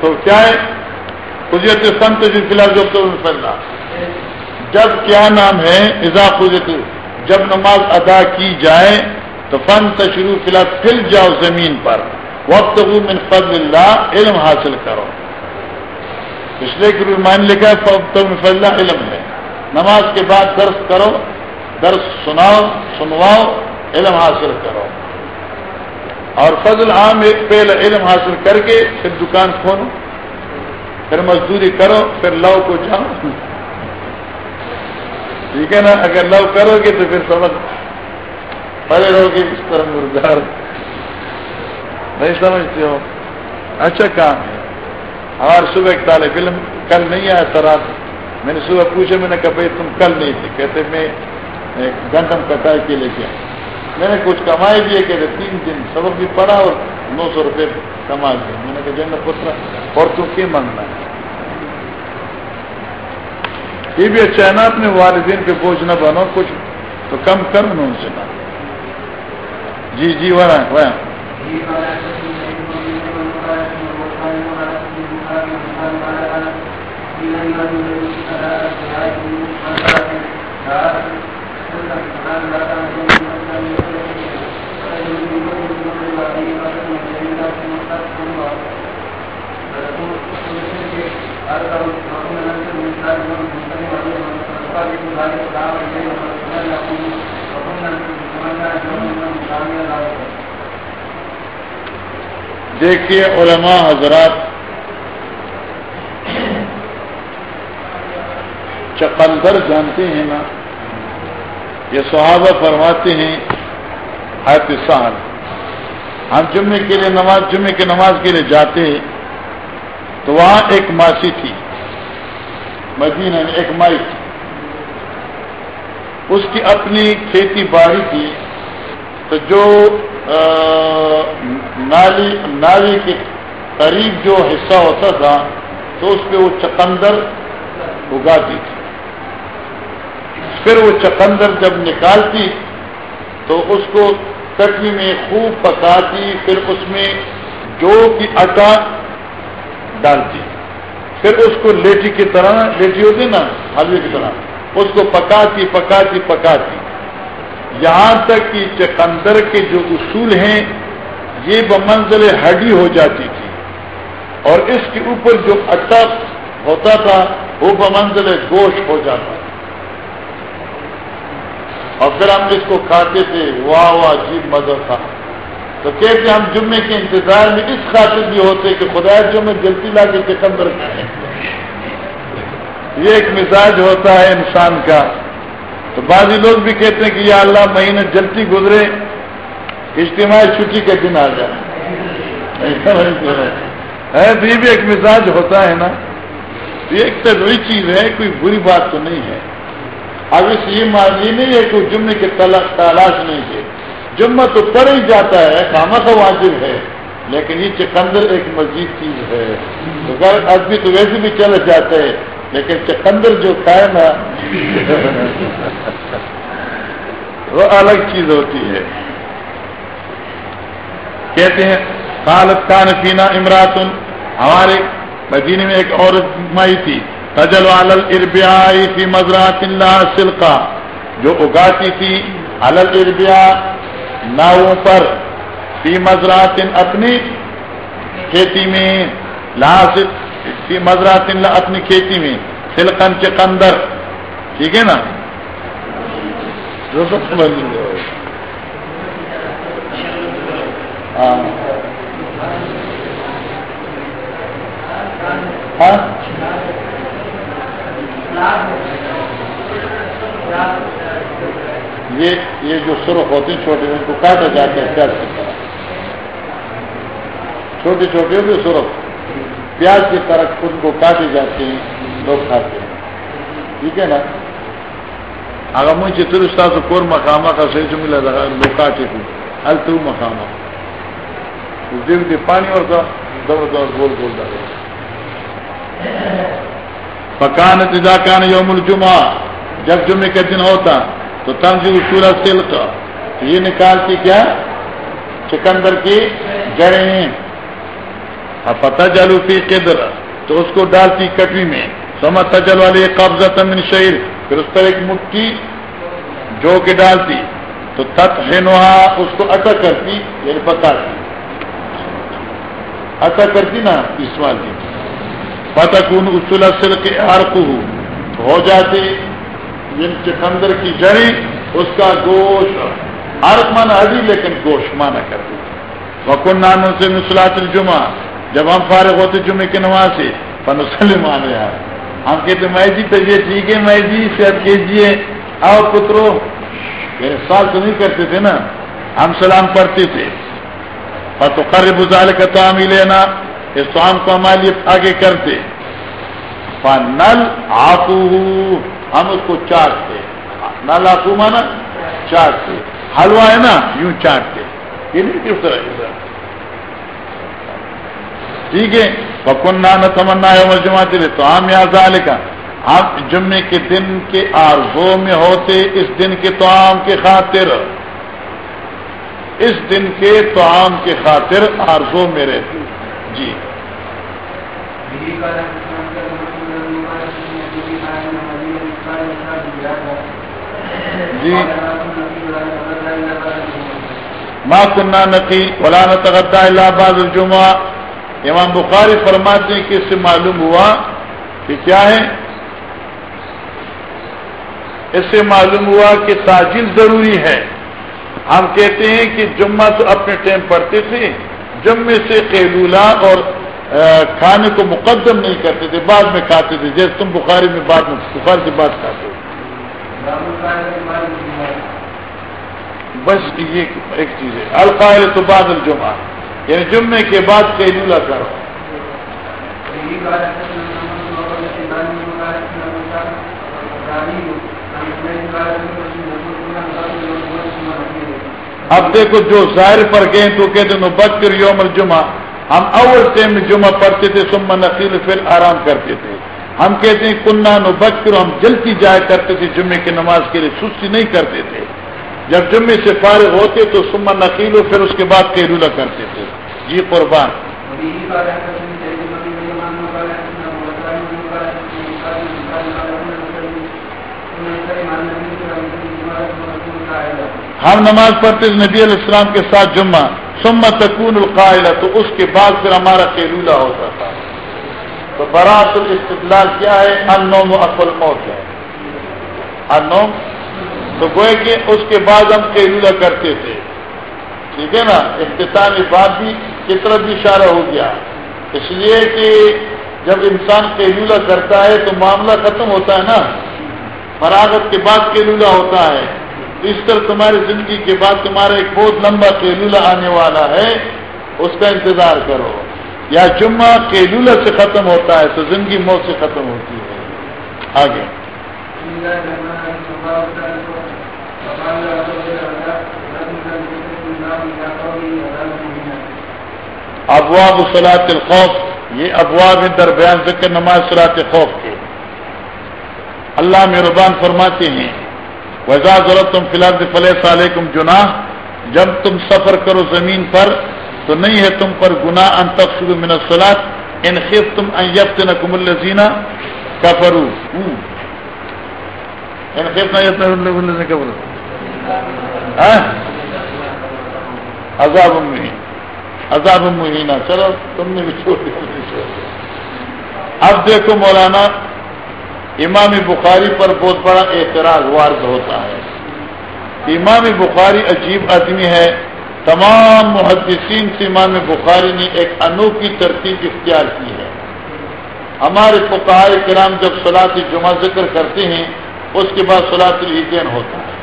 تو کیا ہے؟ خجیت فن تو فی الحال جو تو پڑھنا جب کیا نام ہے اضا جب نماز ادا کی جائے تو فن تشروع فی الحال پھر جاؤ زمین پر۔ وقت من فضل اللہ، علم حاصل کرو۔ پچھلے کے مان لکھا ہے من فضل اللہ، علم ہے نماز کے بعد درس کرو، درس سناؤ، سنواؤ، علم حاصل کرو۔ اور فضل عام ایک پہلے علم حاصل کر کے پھر دکان کھولو، پھر مزدوری کرو، پھر لو کو جاؤ۔ ٹھیک ہے نا؟ اگر لو کرو گے تو پھر سمجھ پڑے رہو گے، اس طرح مردار۔ نہیں سمجھتے ہو؟ اچھا کام ہے۔ ہمارے صبح ایک طالب علم کل نہیں آیا سر رات۔ میں نے صبح پوچھا، میں نے کہا، بھائی، تم کل نہیں تھے؟ کہتے، میں گنٹم کٹائی کے لے کے میں نے کچھ کمائی بھی ہے، کہتے، تین دن سبق بھی پڑا اور نو سو روپئے کما دیا میں نے کہا جن پتر اور تم کی مانگنا ہے؟ یہ بھی اچھا ہے نا اپنے والدین پہ بوجھ نہ بنو، کچھ تو کم کر ان سے نہ جی جی وہاں وہاں۔ دیکھیے علماء حضرات، چقندر جانتے ہیں نا؟ یہ صحابہ فرماتے ہیں احتسان ہم جمعے کے لیے نماز، جمعے کی نماز کے لیے جاتے تو وہاں ایک ماسی تھی۔ مدینہ میں ایک مائی تھی۔ اس کی اپنی کھیتی باڑی تھی۔ تو جو نالی نالی کے قریب جو حصہ ہوتا تھا، تو اس پہ وہ چقندر اگاتی تھی۔ پھر وہ چقندر جب نکالتی، تو اس کو کٹنی میں خوب پکاتی، پھر اس میں جو کی آٹا ڈالتی۔ پھر اس کو لیٹی کی طرح، لیٹی ہوتی نا، حلوے کی طرح، اس کو پکاتی پکاتی پکاتی۔ یہاں تک کہ چقندر کے جو اصول ہیں، یہ بمنزل ہڈی ہو جاتی تھی۔ اور اس کے اوپر جو اٹا ہوتا تھا، وہ بمنزل گوشت ہو جاتا۔ تھا اور پھر ہم اس کو کھاتے تھے، واہ واہ، عجیب مزہ تھا۔ تو کہتے ہم جمعے کے انتظار میں اس خاطر بھی ہوتے کہ خدا جو میں جلدی لا کے چکندر کھائیں یہ ایک مزاج ہوتا ہے انسان کا۔ تو بعض لوگ بھی کہتے ہیں کہ یا اللہ مہینہ جلدی گزرے، اجتماعی چھٹی کے دن آ جائے۔ تو یہ بھی ایک مزاج ہوتا ہے نا۔ یہ ایک وہی چیز ہے، کوئی بری بات تو نہیں ہے۔ اب اس یہ معنی نہیں ہے کہ جمعے کے تلاش نہیں ہے۔ جمعہ تو پڑ ہی جاتا ہے کاما تو واجب ہے، لیکن یہ چکندر ایک مزید چیز ہے۔ تو آدمی تو ویسے بھی چل جاتے ہیں، لیکن چکندر جو کھائے نا وہ الگ چیز ہوتی ہے۔ کہتے ہیں خالد کان فینا امراتن، ہمارے مدینے میں ایک عورت مائی تھی۔ تجل علل اربیائی فی مزرات اللہ سلکا جو اگاتی تھی علل اربیا ناؤں پر فی مزرات اپنی کھیتی میں لاسک فی مزرات اپنی کھیتی میں سلکن چکندر ٹھیک ہے نا؟ ہاں۔ ہاں۔ یہ یہ جو سرخ ہوتے ہیں چھوٹے ان کو کاٹا جاتا ہے کیا چھوٹے چھوٹے ہوتے سرخ۔ پیاز کی طرح ان کو کاٹے جاتے ہیں، لوگ کھاتے ہیں۔ ٹھیک ہے نا؟ اگر مجھے ترستا تو کور مقامہ کا صحیح سے ملا تھا لوگ کاٹے کو التو مقامہ۔ دن کے پانی اور تھا دور دور گول گول ڈالے پکان تجا کان یوم الجمعہ، جب جمعے کا دن ہوتا تو تنظیم اصول سلک یہ نکالتی کیا؟ چکندر کی جڑیں. اب پتہ چلو پی قدر. تو اس کو ڈالتی کٹوی میں. سما تجل والے قبضہ تمن شہر پھر اس پر ایک مٹھی جو کے ڈالتی تو تت اس کو اٹک کرتی یعنی بتاتی اٹک کرتی نا اس والی. پتہ کن اصول اصل کے آرک ہو جاتے جن چکندر کی جڑیں اس کا گوشت آرک مانا ابھی لیکن گوشت مانا کرتی وکن نانوں سے مسلاط الجمہ جب ہم فارغ ہوتے جمعے کی نماز سے پنسل مان رہا ہم کہتے میں جی تو یہ ٹھیک ہے میں جی صحت کیجیے آؤ پترو سال تو نہیں کرتے تھے نا۔ ہم سلام پڑھتے تھے۔ اور تو قرب ازال کا تعام ہی لینا اس کام کو ہمارے لیے آگے کرتے۔ نل آپو ہم اس کو چاٹتے نل آپو مانا چاٹتے۔ حلوا ہے نا، یوں چاٹتے۔ یہ نہیں کس طرح ٹھیک ہے۔ بکن نہ تمنا ہے مجمع دلے تو عام یاد کا آپ جمعے کے دن کے آرزو میں ہوتے اس دن کے تو کے خاطر۔ اس دن کے تو کے خاطر آرزو میں رہتے۔ جی۔ جی۔ ماں کنہ نقی ولانا تغدہ اللہ آباد الجمعہ امام بخاری فرماتے ہیں کہ اس سے معلوم ہوا کہ کیا ہے۔ اس سے معلوم ہوا کہ تاجل ضروری ہے۔ ہم کہتے ہیں کہ جمعہ تو اپنے ٹائم پڑھتے تھے۔ جمعے سے قیلولہ اور کھانے کو مقدم نہیں کرتے تھے۔ بعد میں کھاتے تھے۔ جیسے تم بخاری میں بعد میں بخار سے بات کھاتے بس یہ ایک چیز ہے۔ القاعل تو بعد الجمعہ۔ یعنی جمعے کے بعد کیلولا کرو۔ اب دیکھو جو ظاہر پر گئے تو کہتے نبکر یوم الجمعہ۔ ہم اول ٹائم میں جمعہ پڑھتے تھے سما نقیل پھر آرام کرتے تھے۔ ہم کہتے ہیں کنہ نبکر ہم جلدی جایا کرتے تھے، جمعے کی نماز کے لیے سستی نہیں کرتے تھے۔ جب جمعے سے فارغ ہوتے تو سما نقیل پھر اس کے بعد کیلولا کرتے تھے۔ جی قربان۔ ہم نماز پڑھتے نبی علیہ السلام کے ساتھ جمعہ۔ سما تکون القاعلہ تو اس کے بعد پھر ہمارا قیلولہ ہوتا تھا۔ تو برات الاستدلال کیا ہے؟ انوم و اصل موت ہے۔ انوم تو گوئے کہ اس کے بعد ہم قیلولہ کرتے تھے۔ ٹھیک ہے نا؟ اختتامی بات بھی کی طرف بھی اشارہ ہو گیا۔ اس لیے کہ جب انسان قیلولہ کرتا ہے تو معاملہ ختم ہوتا ہے نا۔ فراغت کے بعد قیلولہ ہوتا ہے۔ اس طرح تمہاری زندگی کے بعد تمہارا ایک بہت لمبا قیلولہ آنے والا ہے۔ اس کا انتظار کرو۔ یا جمعہ قیلولہ سے ختم ہوتا ہے تو زندگی موت سے ختم ہوتی ہے۔ آگے۔ ابواب صلاح الخوف۔ یہ ابواب در بیان ذکر نماز صلاح خوف کے۔ اللہ مہربان فرماتے ہیں۔ وزا ضرورت تم فی الحال فلح علیکم جناح۔ جب تم سفر کرو زمین پر تو نہیں ہے تم پر گنا ان تفصیل من الصلاط ان خف تم ایفت نقم الزینہ کفرو ان خف ہاں؟ عذاب عذاب مہینہ۔ چلو، تم نے بھی چھوڑ دیا۔ اب دیکھو مولانا، امام بخاری پر بہت بڑا اعتراض وارد ہوتا ہے۔ امام بخاری عجیب آدمی ہے۔ تمام محدثین سے امام بخاری نے ایک انوکھی ترتیب اختیار کی ہے۔ ہمارے فقار کرام جب سلاط جمعہ ذکر کرتے ہیں، اس کے بعد سلاط العیدین ہوتا ہے۔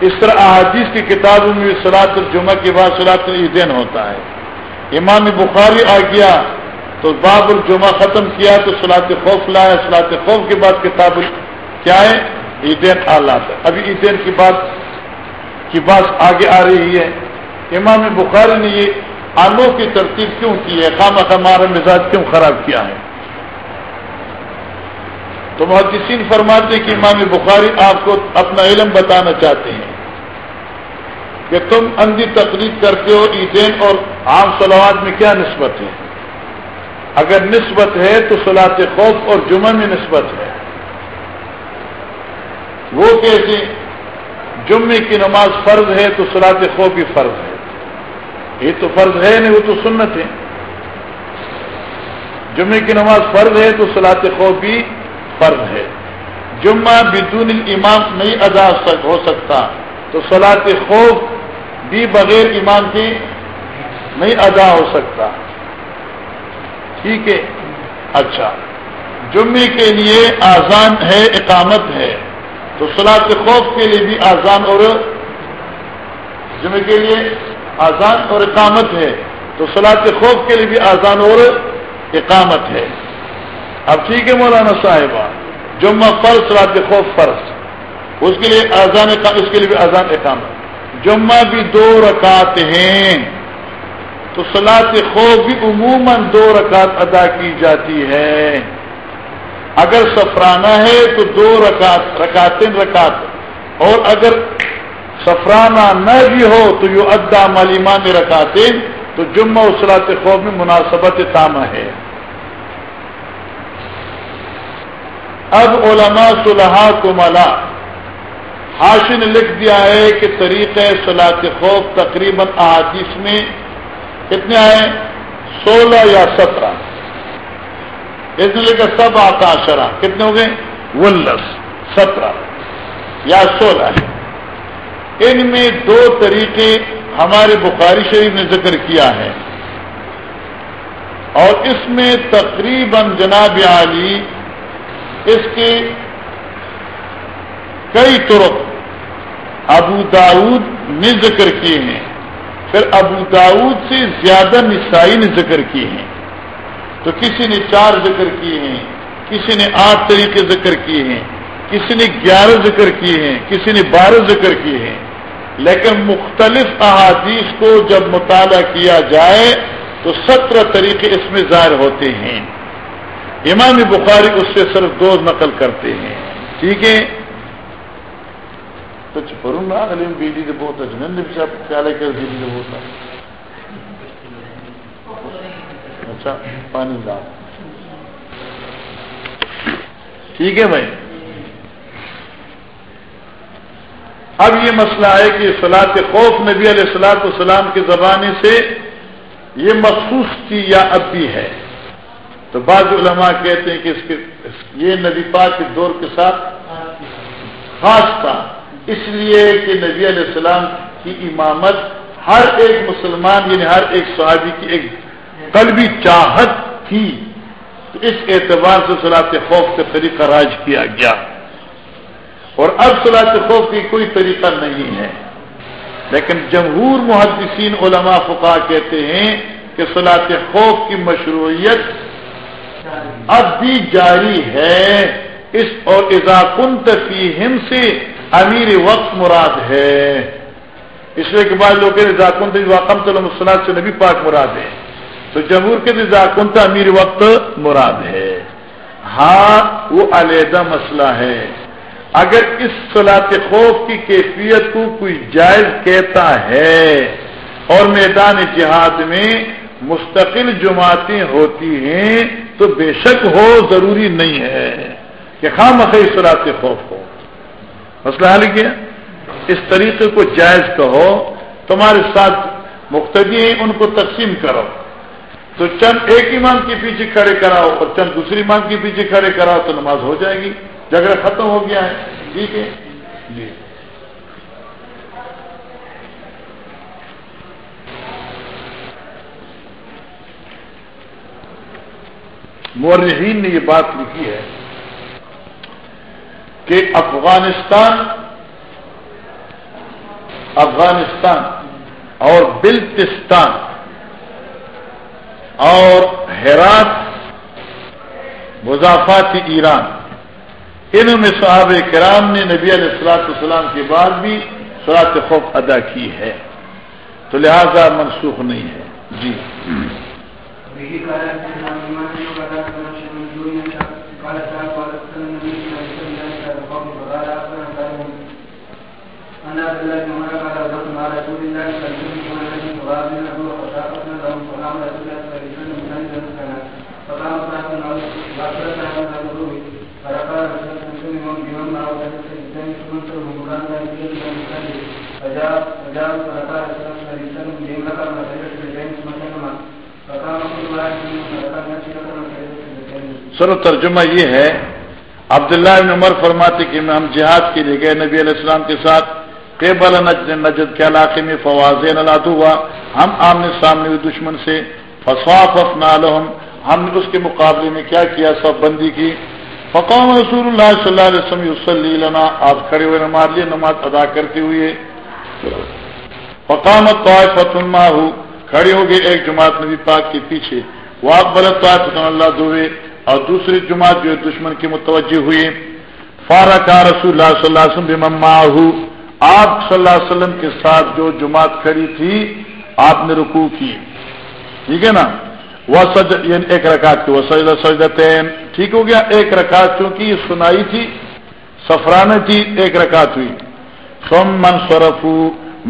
اس طرح احادیث کی کتابوں میں سلاط الجمعہ کے بعد سلاط العیدین ہوتا ہے۔ امام بخاری آ گیا تو باب الجمعہ ختم کیا تو سلاط خوف لایا۔ سلاط خوف کے بعد کتاب کیا ہے؟ عیدین حالات ابھی عیدین کی بات کی بات آگے آ رہی ہے۔ امام بخاری نے یہ آلو کی ترتیب کیوں کی ہے؟ خام ہمارا مزاج کیوں خراب کیا ہے؟ تو محدثین فرماتے کہ امام بخاری آپ کو اپنا علم بتانا چاہتے ہیں کہ تم اندھی تقریب کرتے ہو، عیدین اور عام سلوات میں کیا نسبت ہے؟ اگر نسبت ہے تو سلاط خوف اور جمعہ میں نسبت ہے۔ وہ کیسے جمعے کی نماز فرض ہے تو سلاط خوف بھی فرض ہے۔ یہ تو فرض ہے نہیں، وہ تو سنت ہے۔ جمعے کی نماز فرض ہے تو سلاط خوف بھی فرض ہے۔ جمعہ بدون امام نہیں ادا ہو سکتا۔ تو سلاط خوف بھی بغیر امام کے نہیں ادا ہو سکتا۔ ٹھیک ہے؟ اچھا۔ جمعے کے لیے آزان ہے، اقامت ہے۔ تو سلاط خوف کے لیے بھی آزان اور جمعے کے لیے آزان اور اقامت ہے۔ تو سلاط خوف کے لیے بھی آزان اور اقامت ہے۔ اب ٹھیک ہے مولانا صاحبہ جمعہ فرض سلاط خوف فرض۔ اس کے لیے آزان اس کے لیے بھی آزان اقامت۔ جمعہ بھی دو رکعت ہیں۔ تو سلاط خوف بھی عموماً دو رکعت ادا کی جاتی ہے۔ اگر سفرانہ ہے تو دو رکعت رکاتن رکعت۔ اور اگر سفرانہ نہ بھی ہو تو یہ ادا مالیمان رکاتن تو جمعہ و سلاط خوف میں مناسبت تامہ ہے۔ اب علماء صلحاء کو ملا۔ حاشن نے لکھ دیا ہے کہ طریقہ سلاط خوف تقریباً احادیث میں کتنے آئے؟ سولہ یا سترہ۔ اس نے لکھا سب آتا شرح کتنے ہو گئے؟ ولس، سترہ یا سولہ۔ ان میں دو طریقے ہمارے بخاری شریف نے ذکر کیا ہے۔ اور اس میں تقریباً جناب علی اس کی کئی طرق ابو داود نے ذکر کیے ہیں۔ پھر ابو داود سے زیادہ نسائی نے ذکر کیے ہیں۔ تو کسی نے چار ذکر کیے ہیں، کسی نے آٹھ طریقے ذکر کیے ہیں، کسی نے گیارہ ذکر کیے ہیں، کسی نے بارہ ذکر کیے ہیں۔ لیکن مختلف احادیث کو جب مطالعہ کیا جائے، تو سترہ طریقے اس میں ظاہر ہوتے ہیں۔ امام بخاری اس سے صرف دو نقل کرتے ہیں۔ ٹھیک ہے؟ تو بیٹی سے بہت خیال کر بیٹی سے بہت اچھا پانی ڈال ٹھیک ہے بھائی؟ اب یہ مسئلہ ہے کہ سلاط خوف نبی علیہ السلاط والسلام کی زبانی سے یہ مخصوص تھی یا اب بھی ہے؟ تو بعض علماء کہتے ہیں کہ اس کے یہ نبی پاک کے دور کے ساتھ خاص تھا۔ اس لیے کہ نبی علیہ السلام کی امامت ہر ایک مسلمان یعنی ہر ایک صحابی کی ایک قلبی چاہت تھی تو اس اعتبار سے صلاح خوف کا طریقہ راج کیا گیا۔ اور اب صلاح خوف کی کوئی طریقہ نہیں ہے۔ لیکن جمہور محدثین علماء فقہ کہتے ہیں کہ صلاح خوف کی مشروعیت اب بھی جاری ہے۔ اس اور اضاکن تفیم سے امیر وقت مراد ہے۔ اس لیے کہ بعض لوگ اضاکن واقم سے نبی پاک مراد ہے۔ تو جمہور کے اضاکن امیر وقت مراد ہے۔ ہاں وہ علیحدہ مسئلہ ہے۔ اگر اس صلاح خوف کی کیفیت کو کوئی جائز کہتا ہے اور میدان جہاد میں مستقل جماعتیں ہوتی ہیں، تو بے شک ہو ضروری نہیں ہے کہ خام مخی سرات خوف ہو۔ مسئلہ حل کیا؟ اس طریقے کو جائز کہو، تمہارے ساتھ مختدی ہیں، ان کو تقسیم کرو۔ تو چند ایک امام کے پیچھے کھڑے کراؤ اور چند دوسری امام کے پیچھے کھڑے کراؤ تو نماز ہو جائے گی۔ جھگڑا ختم ہو گیا ہے۔ ٹھیک ہے؟ جی۔ مورحین نے یہ بات لکھی ہے کہ افغانستان افغانستان اور بلتستان اور حیرات مضافات ایران۔ انہوں میں صحاب کرام نے نبی علیہ السلاط السلام کے بعد بھی سرات خوف ادا کی ہے۔ تو لہذا منسوخ نہیں ہے۔ جی۔ سر ترجمہ یہ ہے، عبداللہ ابن عمر فرماتے کہ ہم جہاد کے لیے گئے، نبی علیہ السلام کے ساتھ قیبل نجد نجد کے علاقے میں فواز نلاد ہوا، ہم آمنے سامنے ہوئے دشمن سے فصواف افنالحم ہم نے اس کے مقابلے میں کیا کیا؟ سب بندی کی۔ فقام رسول اللہ صلی اللہ علیہ وسلم وسلی لنا، آپ کھڑے ہوئے نماز لیے نماز ادا کرتے ہوئے فقامت طائفت ماہو، کھڑے ہو گئے ایک جماعت نبی پاک کے پیچھے۔ وہ آپ بلت طائفت اللہ دوے اور دوسری جماعت جو دشمن کی متوجہ ہوئی فارا کا رسول اللہ صلی اللہ علیہ وسلم آپ صلی اللہ علیہ وسلم کے ساتھ جو جماعت کھڑی تھی، آپ نے رکوع کی ٹھیک ہے نا؟ وہ سج یعنی ایک رکعت کی وہ سجدہ سجدتین۔ ٹھیک ہو گیا، ایک رکعت چونکہ یہ سنائی تھی، سفرانہ تھی، ایک رکعت ہوئی۔ سوم من سورف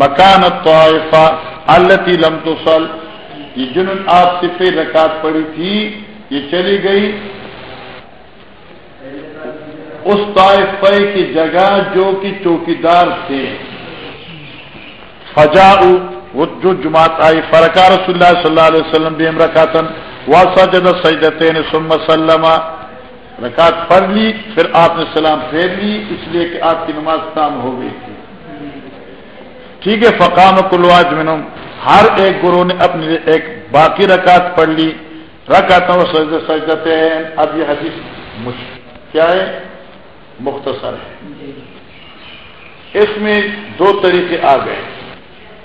مکان طائفہ التی لم تو سل یہ جنہوں آپ سے پھر رکعت پڑی تھی، یہ چلی گئی۔ اس طائفہ کی جگہ جو کہ چوکیدار تھے۔ فجا وہ جو جماعت آئی فرکار رسول اللہ صلی اللہ علیہ وسلم بھی رکاتن وہ سجد سجدتے سم سلم۔ رکعت پڑھ لی، پھر آپ نے سلام پھیر لی، اس لیے کہ آپ کی نماز کام ہو گئی تھی۔ ٹھیک ہے، فقام کلواج منم ہر ایک گروہ نے اپنی ایک باقی رکعت پڑھ لی۔ رکھتا ہوں سجد سجدتے ہیں۔ اب یہ حدیث کیا ہے؟ مختصر ہے۔ اس میں دو طریقے آ گئے۔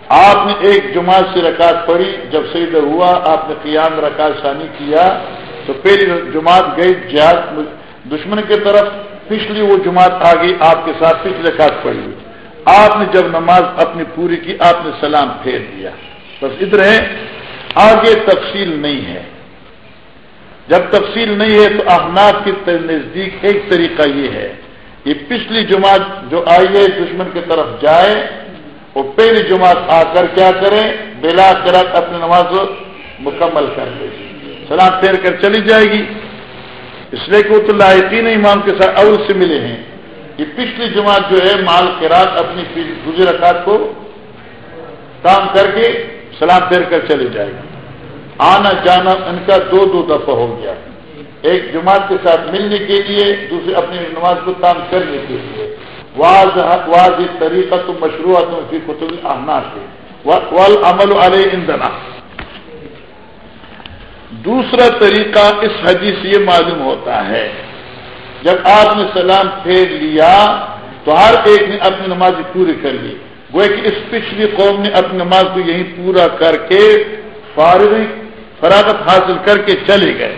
آپ نے ایک جماعت سے رکعت پڑھی، جب سید ہوا، آپ نے قیام رکعت ثانی کیا۔ تو پہلی جماعت گئی جہاد دشمن کی طرف، پچھلی وہ جماعت آ گئی، آپ کے ساتھ پچھلی رکعت پڑھی ہوئی۔ آپ نے جب نماز اپنی پوری کی، آپ نے سلام پھیر دیا۔ بس ادھر ہے، آگے تفصیل نہیں ہے۔ جب تفصیل نہیں ہے تو احناف کی نزدیک ایک طریقہ یہ ہے۔ کہ پچھلی جماعت جو آئی ہے، دشمن کی طرف جائے، وہ پہلی جماعت آ کر کیا کریں بلا کر اپنی نماز مکمل کر لے سلام پھیر کر چلی جائے گی۔ اس لیے کہ وہ تو لاحقین امام کے ساتھ اور سے ملے ہیں۔ یہ پچھلی جماعت جو ہے، مال کے رات اپنی دوسری رکعت کو کام کر کے سلام پھیر کر چلی جائے گی۔ آنا جانا ان کا دو دو دفعہ ہو گیا۔ ایک جماعت کے ساتھ ملنے کے لیے دوسرے اپنی نماز کو کام کرنے کے لیے۔ واضح طریقہ تو مشروعات کی کتب آنا سے عمل علیہ اندنا۔ دوسرا طریقہ اس حدیث یہ معلوم ہوتا ہے، جب آپ نے سلام پھیر لیا تو ہر ایک نے اپنی نماز پوری کر لی۔ وہ کہ اس پچھلی قوم نے اپنی نماز کو یہیں پورا کر کے فارغ فراغت حاصل کر کے چلے گئے۔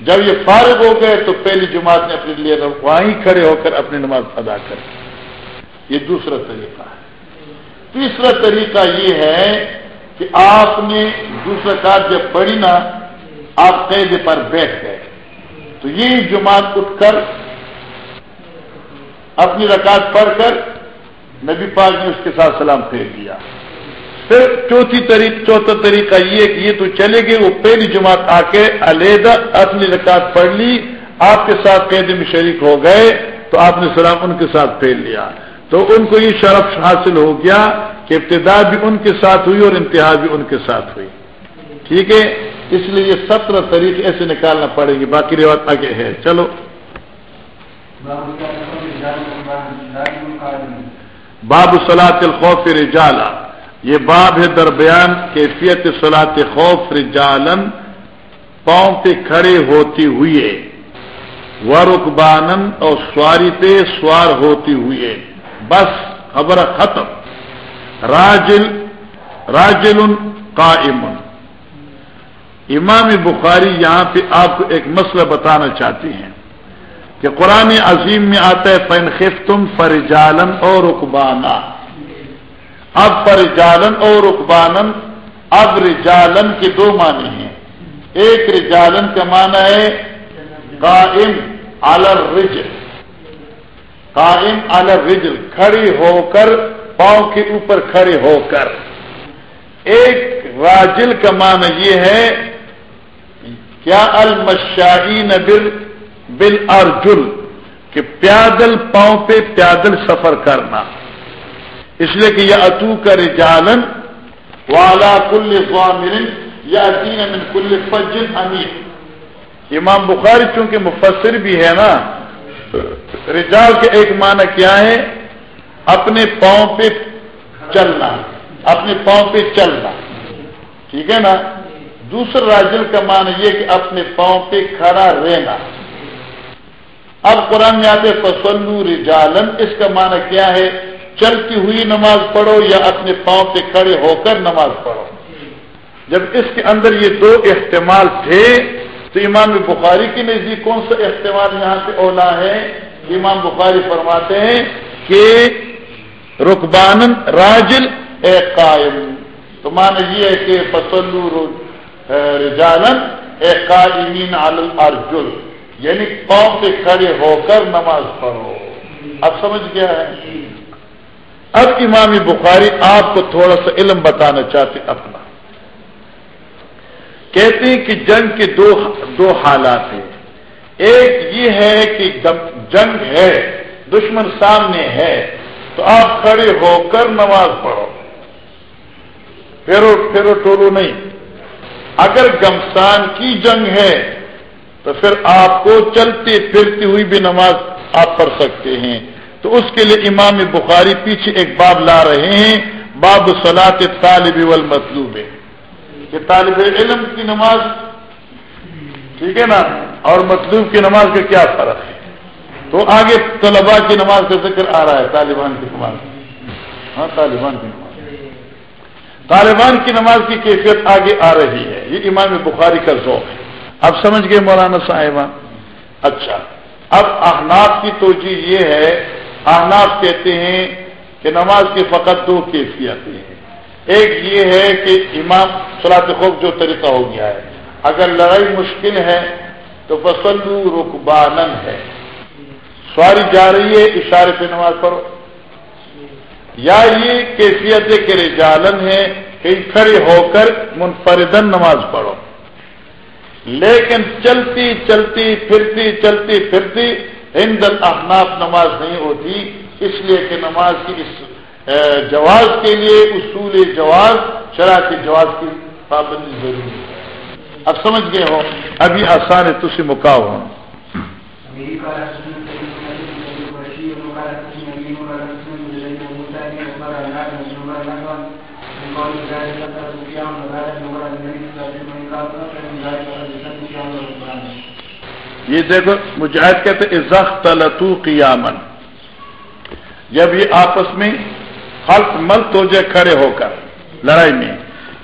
جب یہ فارغ ہو گئے تو پہلی جماعت نے اپنے لیے وہیں کھڑے ہو کر اپنی نماز ادا کر یہ دوسرا طریقہ۔ ہے تیسرا طریقہ یہ ہے کہ آپ نے دوسرا کار جب پڑھی نا، آپ قید پر بیٹھ گئے۔ تو یہ جماعت اٹھ کر اپنی رکعت پڑھ کر نبی پاک نے اس کے ساتھ سلام پھیر دیا پھر چوتھی طریق، چوتھا طریقہ یہ کہ یہ تو چلے گئے، وہ پہلی جماعت آ کے علیحدہ اپنی رکعت پڑھ لی، آپ کے ساتھ قید میں شریک ہو گئے، تو آپ نے سلام ان کے ساتھ پھیل لیا۔ تو ان کو یہ شرف حاصل ہو گیا کہ ابتدا بھی ان کے ساتھ ہوئی اور انتہا بھی ان کے ساتھ ہوئی۔ ٹھیک ہے؟ اس لیے یہ سترہ طریقے ایسے نکالنا پڑے گی، باقی روایت آگے ہے۔ چلو۔ باب سلاط الخوف رجالا۔ یہ باب ہے درمیان کیفیت صلاح خوف رجالن پاؤں پہ کھڑے ہوتی ہوئے۔ و رکبانن اور سواری پہ سوار ہوتی ہوئے۔ بس، خبر ختم۔ راجل راجل قائم۔ امام بخاری یہاں پہ آپ کو ایک مسئلہ بتانا چاہتے ہیں کہ قرآن عظیم میں آتا ہے پین خف تم فرجالن اور رقبانہ اب فرجالن اور رقبانن اب رجالن کے دو معنی ہیں۔ ایک رجالن کا معنی ہے قائم رجل قائم رجل کھڑی ہو کر پاؤں کے اوپر کھڑے ہو کر۔ ایک راجل کا معنی یہ ہے، کیا المشاہی نبر بل ارجل کہ پیادل پاؤں پہ پیادل سفر کرنا۔ اس لیے کہ یہ اتو کا رجالن والا کل ضامر یا دین من کل فجن امیر امام بخاری چونکہ مفسر بھی ہے نا، رجال کے ایک معنی کیا ہے؟ اپنے پاؤں پہ چلنا، اپنے پاؤں پہ چلنا۔ ٹھیک ہے نا؟ دوسرا راجل کا معنی یہ کہ اپنے پاؤں پہ کھڑا رہنا۔ اب قرآن میں آتے فسلو رجالن اس کا معنی کیا ہے؟ چلتی ہوئی نماز پڑھو یا اپنے پاؤں پہ کھڑے ہو کر نماز پڑھو۔ جب اس کے اندر یہ دو احتمال تھے، تو امام بخاری کے نزدیک کون سا احتمال یہاں سے اولا ہے؟ امام بخاری فرماتے ہیں کہ رکبان راجل، اے قائم۔ تو معنی یہ ہے کہ فصلو رجالن اے قائمین علی الارجل۔ یعنی پاؤں پہ کھڑے ہو کر نماز پڑھو۔ اب سمجھ گیا ہے؟ اب امام بخاری آپ کو تھوڑا سا علم بتانا چاہتے اپنا۔ کہتے ہیں کہ جنگ کے دو دو حالات ہیں۔ ایک یہ ہے کہ جنگ ہے، دشمن سامنے ہے۔ تو آپ کھڑے ہو کر نماز پڑھو۔ پھیرو پھیرو ٹولو نہیں۔ اگر گمسان کی جنگ ہے، تو پھر آپ کو چلتے پھرتی ہوئی بھی نماز آپ پڑھ سکتے ہیں۔ تو اس کے لیے امام بخاری پیچھے ایک باب لا رہے ہیں۔ باب صلاح طالب والمطلوب۔ ہے کہ طالب علم کی نماز، ٹھیک ہے نا؟ اور مطلوب کی نماز کا کیا فرق ہے؟ تو آگے طلباء کی نماز کا ذکر آ رہا ہے، طالبان کی نماز۔ ہاں طالبان کی نماز۔ طالبان کی نماز کی کیفیت آگے آ رہی ہے۔ یہ امام بخاری کا ذوق ہے۔ اب سمجھ گئے مولانا صاحبان اچھا۔ اب احناف کی توجہ یہ ہے، احناف کہتے ہیں کہ نماز کی فقط دو کیفیتیں ہیں۔ ایک یہ ہے کہ امام صلاح خوف جو طریقہ ہو گیا ہے۔ اگر لڑائی مشکل ہے تو فصلو رکبانن ہے۔ سواری جا رہی ہے، اشارے پہ نماز پڑھو۔ یا یہ کیفیت کے رجالن ہے کہ کھڑے ہو کر منفردن نماز پڑھو۔ لیکن چلتی چلتی، پھرتی چلتی، پھرتی ہند الاحناف نماز نہیں ہوتی۔ اس لیے کہ نماز کی اس جواز کے لیے اصول جواز شرح کے جواز کی پابندی ضروری ہے۔ اب سمجھ گئے ہو؟ ابھی آسان ہے تھی مکاؤ ہوں یہ دیکھو، مجاہد کہتے ازخ تلتو قیامن جب یہ آپس میں حلق مل تو جائے، کھڑے ہو کر، لڑائی میں۔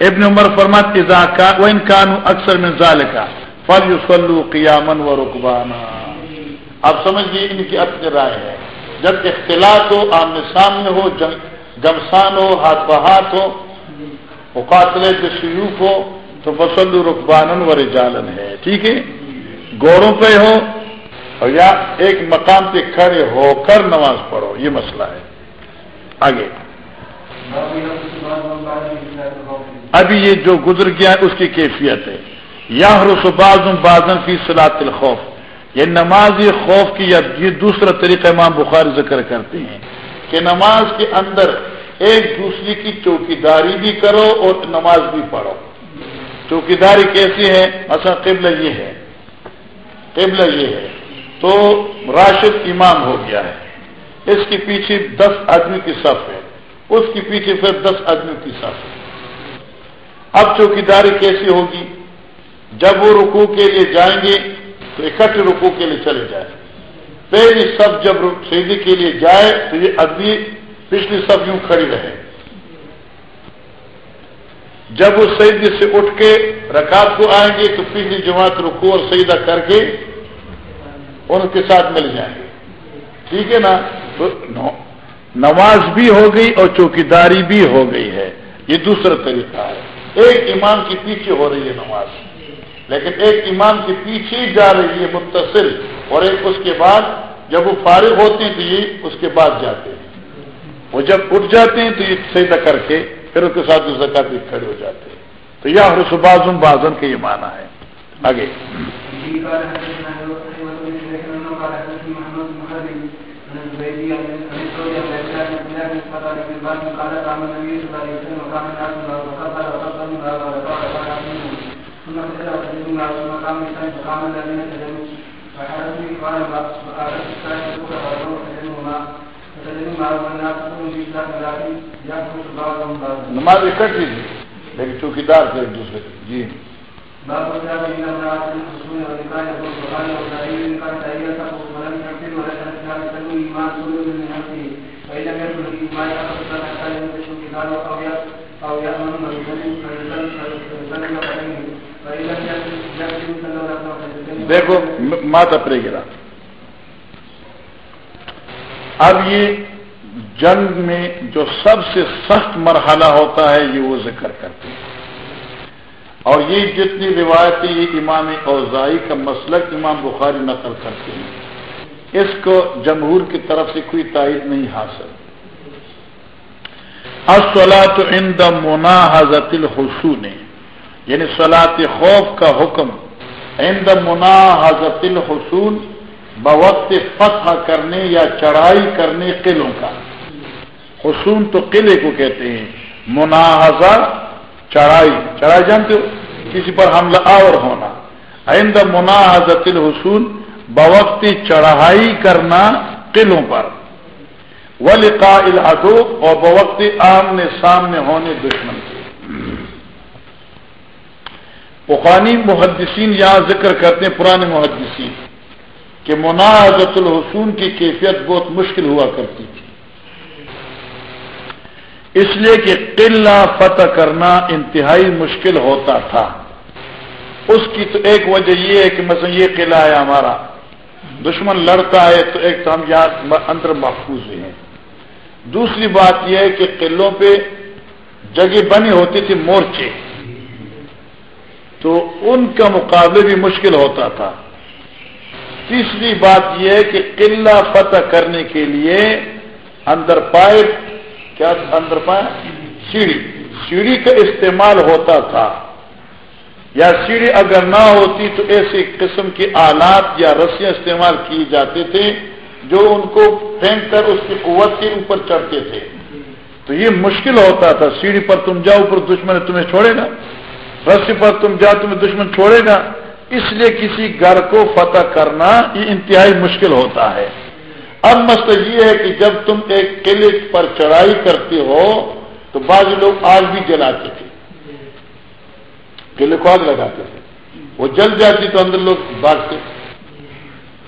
ابن عمر فرمت کا وہ ان اکثر میں ظال کا فل یوسلو قیامن و رقبانہ آپ سمجھیے ان کی اپنی رائے ہے۔ جب اختلاط ہو، آمنے سامنے ہو گمسان ہو، ہاتھ بہات ہو، مقاتلے کے سیوف ہو، تو فصل رقبان و رجالن ہے۔ ٹھیک ہے؟ گوڑوں پہ ہو اور یا ایک مقام پہ کھڑے ہو کر نماز پڑھو، یہ مسئلہ ہے۔ آگے۔ ابھی یہ جو گزر گیا ہے، اس کی کیفیت ہے۔ یا رسوباز بازن کی صلاح الخوف۔ یہ نماز خوف کی یہ دوسرا طریقہ امام بخار ذکر کرتے ہیں کہ نماز کے اندر ایک دوسرے کی چوکی داری بھی کرو اور نماز بھی پڑھو۔ چوکی داری کیسی ہے؟ مثلا قبلہ یہ ہے۔ قبلہ یہ ہے۔ تو راشد امام ہو گیا ہے۔ اس کے پیچھے دس آدمی کی صف ہے۔ اس کے پیچھے پھر دس آدمی کی صف ہے۔ اب چوکی داری کیسی ہوگی؟ جب وہ رکو کے لیے جائیں گے تو اکٹھے رکو کے لیے چلے جائیں پہلی سب جب سیدھی کے لیے جائے تو یہ آدمی پچھلی سب یوں کھڑی رہے۔ جب وہ سعید سے اٹھ کے رکعت کو آئیں گے تو پچھلی جماعت رکو اور سیدہ کر کے ان کے ساتھ مل جائیں گے۔ ٹھیک ہے نا؟ تو نماز بھی ہو گئی اور چوکیداری بھی ہو گئی ہے۔ یہ دوسرا طریقہ ہے۔ ایک امام کی پیچھے ہو رہی ہے نماز۔ لیکن ایک امام کے پیچھے جا رہی ہے متصل اور ایک اس کے بعد جب وہ فارغ ہوتے ہیں تو یہ اس کے بعد جاتے ہیں وہ جب اٹھ جاتے ہیں تو یہ سیدہ کر کے پھر اس کے ساتھ اس زکات بھی کھڑے ہو جاتے ہیں تو یا رسبازم بازن کا یہ معنی ہے آگے نماز اکٹھی تھی لیکن چوکیدار تھے ایک دوسرے کے۔ جی۔ دیکھو ماتا پڑے گرا اب یہ جنگ میں جو سب سے سخت مرحلہ ہوتا ہے، یہ وہ ذکر کرتے ہیں۔ اور یہ جتنی روایتیں یہ امام اوزائی کا مسلک امام بخاری نقل کرتے ہیں، اس کو جمہور کی طرف سے کوئی تائید نہیں حاصل۔ اصلاۃ عند منا حضرت الحسون یعنی صلاط خوف کا حکم۔ عند منا حضرت الحسون بوقت فتح کرنے یا چڑھائی کرنے قلعوں کا۔ حسون تو قلعے کو کہتے ہیں۔ مناحذہ چڑھائی۔ چڑھائی جانتے ہو؟ کسی پر حملہ آور ہونا۔ آئندہ مناحذت الحسون بوقتی چڑھائی کرنا قلعوں پر۔ ولقا العدو اور بوقتی آمنے سامنے ہونے دشمن کے پخوانی محدثین یہاں ذکر کرتے ہیں، پرانے محدثین، کہ مناحت الحسون کی کیفیت بہت مشکل ہوا کرتی تھی۔ اس لیے کہ قلعہ فتح کرنا انتہائی مشکل ہوتا تھا۔ اس کی تو ایک وجہ یہ ہے کہ مثلا یہ قلعہ ہے ہمارا، دشمن لڑتا ہے تو ایک تو ہم یہاں اندر محفوظ ہیں۔ دوسری بات یہ ہے کہ قلعوں پہ جگہ بنی ہوتی تھی مورچے۔ تو ان کا مقابلے بھی مشکل ہوتا تھا۔ تیسری بات یہ ہے کہ قلعہ فتح کرنے کے لیے اندر پائپ، کیا اندر پایا سیڑھی۔ سیڑھی کا استعمال ہوتا تھا۔ یا سیڑھی اگر نہ ہوتی تو ایسی قسم کے آلات یا رسیاں استعمال کی جاتے تھے جو ان کو پھینک کر اس کی قوت کے اوپر چڑھتے تھے۔ تو یہ مشکل ہوتا تھا۔ سیڑھی پر تم جاؤ اوپر دشمن تمہیں چھوڑے گا۔ رسی پر تم جاؤ تمہیں دشمن چھوڑے گا۔ اس لیے کسی گھر کو فتح کرنا یہ انتہائی مشکل ہوتا ہے۔ اب مسئلہ یہ ہے کہ جب تم ایک قلعے پر چڑھائی کرتے ہو، تو بعض لوگ آگ بھی جلاتے تھے۔ قلعے کو آگ لگاتے تھے۔ وہ جل جاتی تو اندر لوگ بھاگتے۔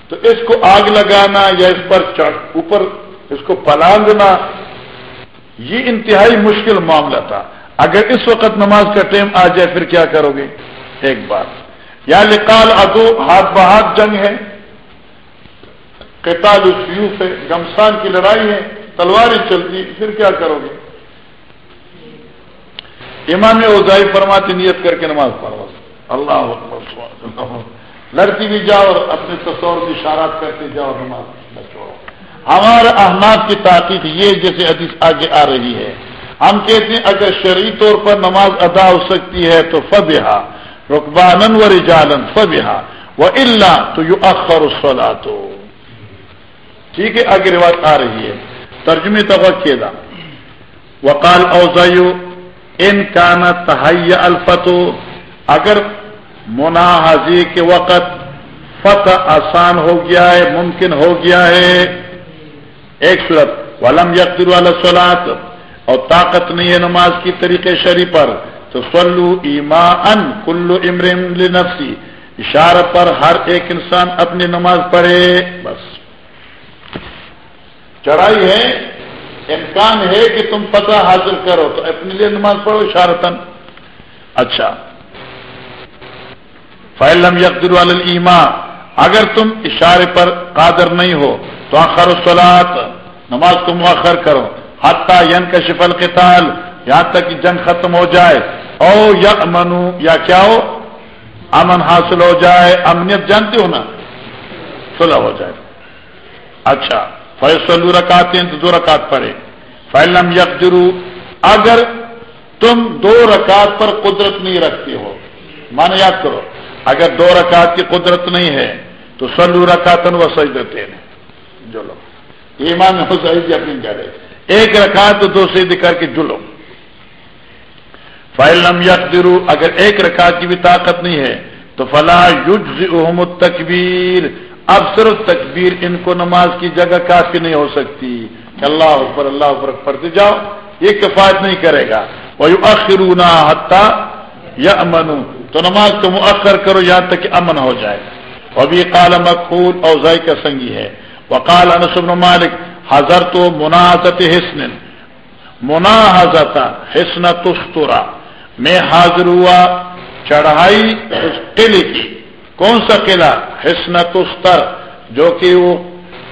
تو اس کو آگ لگانا یا اس پر چڑھ، اوپر اس کو پلاندنا یہ انتہائی مشکل معاملہ تھا۔ اگر اس وقت نماز کا ٹائم آ جائے، پھر کیا کرو گے؟ ایک بات یا لکال ادو ہاتھ بہات جنگ ہے۔ قتال السیوف ہے، گمسان کی لڑائی ہے تلواریں چلتی، پھر کیا کرو گے؟ امام اوزائی فرماتی، نیت کر کے نماز پڑھو۔ اللہ لڑکی بھی جاؤ اور اپنے تصور کی اشارات کرتے جاؤ، نماز نہ چھوڑو۔ ہمارے احمد کی تاکید یہ جیسے حدیث آگے آ رہی ہے۔ ہم کہتے ہیں اگر شرعی طور پر نماز ادا ہو سکتی ہے تو فبا رقبان و رجالن فبا وہ اللہ تو یو اخر تو ٹھیک ہے، آگے روایت آ رہی ہے۔ ترجمے توقع دا وقال اوزیو ان کا نا تہیا الفتو اگر مناحضی کے وقت فتح آسان ہو گیا ہے، ممکن ہو گیا ہے، ایک صورت، ولم یقر والا سولاد اور طاقت نہیں ہے نماز کی طریقے شری پر، تو سلو ایما ان کلو امرم نفسی اشارہ پر ہر ایک انسان اپنی نماز پڑھے، بس۔ چڑھائی ہے، امکان ہے کہ تم پتہ حاصل کرو، تو اپنے لیے نماز پڑھو شارتن اچھا۔ فعلم یقر الما اگر تم اشارے پر قادر نہیں ہو، تو آخر الصلاط نماز کو مؤخر کرو۔ حتیٰ ین کا شفل قتال یہاں تک کہ جنگ ختم ہو جائے۔ او یا امنو یا کیا ہو؟ امن حاصل ہو جائے۔ امنیت جانتے ہو نا؟ صلح ہو جائے۔ اچھا فیصل رکعت تو دو رکعت پڑے فیلم یکجرو اگر تم دو رکعت پر قدرت نہیں رکھتے ہو مانا یاد کرو، اگر دو رکعت کی قدرت نہیں ہے، تو سلو رکعتن و سج دیتے ہیں جو لوگ، ایمان ہو سہی اپنی کرے ایک رکعت تو دو سید کر کے جلو۔ فیلم یکرو اگر ایک رکعت کی بھی طاقت نہیں ہے، تو فلاح یوز تکبیر اب صرف تکبیر ان کو نماز کی جگہ کافی نہیں ہو سکتی۔ کہ اللہ اوپر اللہ اوپر پڑھتے جاؤ، یہ کفایت نہیں کرے گا۔ وہ اخرونا حتہ یا امن تو نماز کو مؤخر کرو یہاں تک کہ امن ہو جائے۔ ابھی کال مقبول اوزائی کا سنگی ہے۔ وقال انسب مالک حضر تو منازت حسن منا حضرت حسن تسترا. میں حاضر ہوا چڑھائی قلعے کی. کون سا قلعہ؟ حسن تستر، جو کہ وہ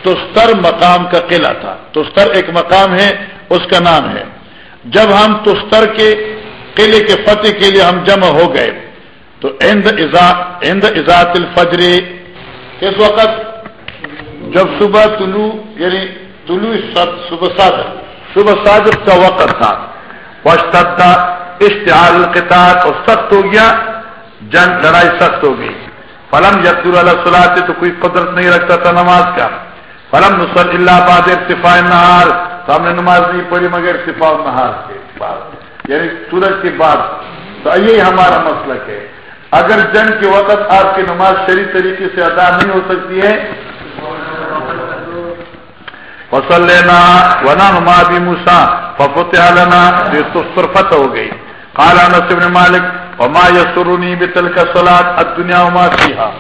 تستر مقام کا قلعہ تھا. تستر ایک مقام ہے، اس کا نام ہے. جب ہم تستر کے قلعے کے فتح کے لیے ہم جمع ہو گئے، تو اند ازات الفجر، کس وقت؟ جب صبح طلوع یعنی طلوع صبح صادر صبح صادر کا وقت تھا۔ وشتہ اشتہار القطار اور سخت ہو گیا۔ جنگ، لڑائی سخت ہو گئی۔ فلم یقر اللہ صلاح تو کوئی قدرت نہیں رکھتا تھا نماز کا۔ فلم نسل اللہ باد ارتفاع نہار تو ہم نے نماز نہیں پڑھی، مگر ارتفاع نہار کے بعد۔ یعنی سورج کے بعد۔ تو یہی ہمارا مسلک ہے۔ اگر جنگ کے وقت آپ کی نماز شری طریقے سے ادا نہیں ہو سکتی ہے فصل لینا ونا نما بھی موسا ففت لینا فتح ہو گئی۔ کالا نصب مالک، وما یسرونی بتل کا سلاد اب دنیا وما سیاح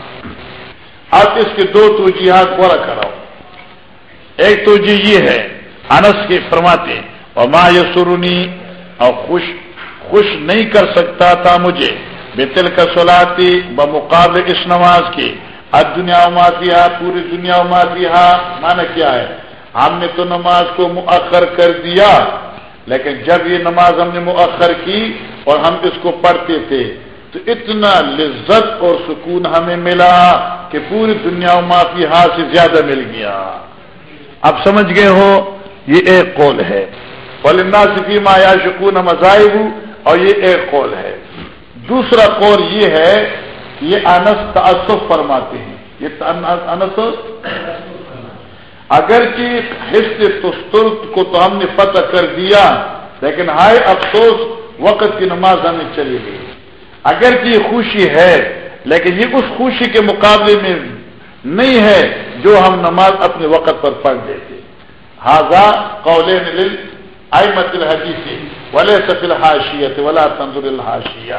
اب اس کے دو توجیحات پورا کراؤ۔ ایک توجہ یہ ہے، انس کے فرماتے وما یسرونی اور خوش خوش نہیں کر سکتا تھا مجھے۔ بتل کا سلاتی بمقابل اس نماز کی اب دنیا ماتیہ پوری دنیا ماتیہ مانا کیا ہے؟ ہم نے تو نماز کو مؤخر کر دیا، لیکن جب یہ نماز ہم نے مؤخر کی اور ہم اس کو پڑھتے تھے، تو اتنا لذت اور سکون ہمیں ملا کہ پوری دنیا معافی ہاتھ سے زیادہ مل گیا۔ اب سمجھ گئے ہو، یہ ایک قول ہے۔ فلندا صفی مایا شکون مذاہب اور یہ ایک قول ہے۔ دوسرا قول یہ ہے کہ یہ انس تعصف فرماتے ہیں۔ یہ انس اگرچہ حص تسترت کو تو ہم نے فتح کر دیا، لیکن ہائے افسوس، وقت کی نماز ہمیں چلی گئی۔ اگرچہ یہ خوشی ہے، لیکن یہ اس خوشی کے مقابلے میں نہیں ہے جو ہم نماز اپنے وقت پر پڑھ دیتے حاضہ قول آئی مت الحدیث ولی سفل حاشیت ولا تنظر الحاشیہ۔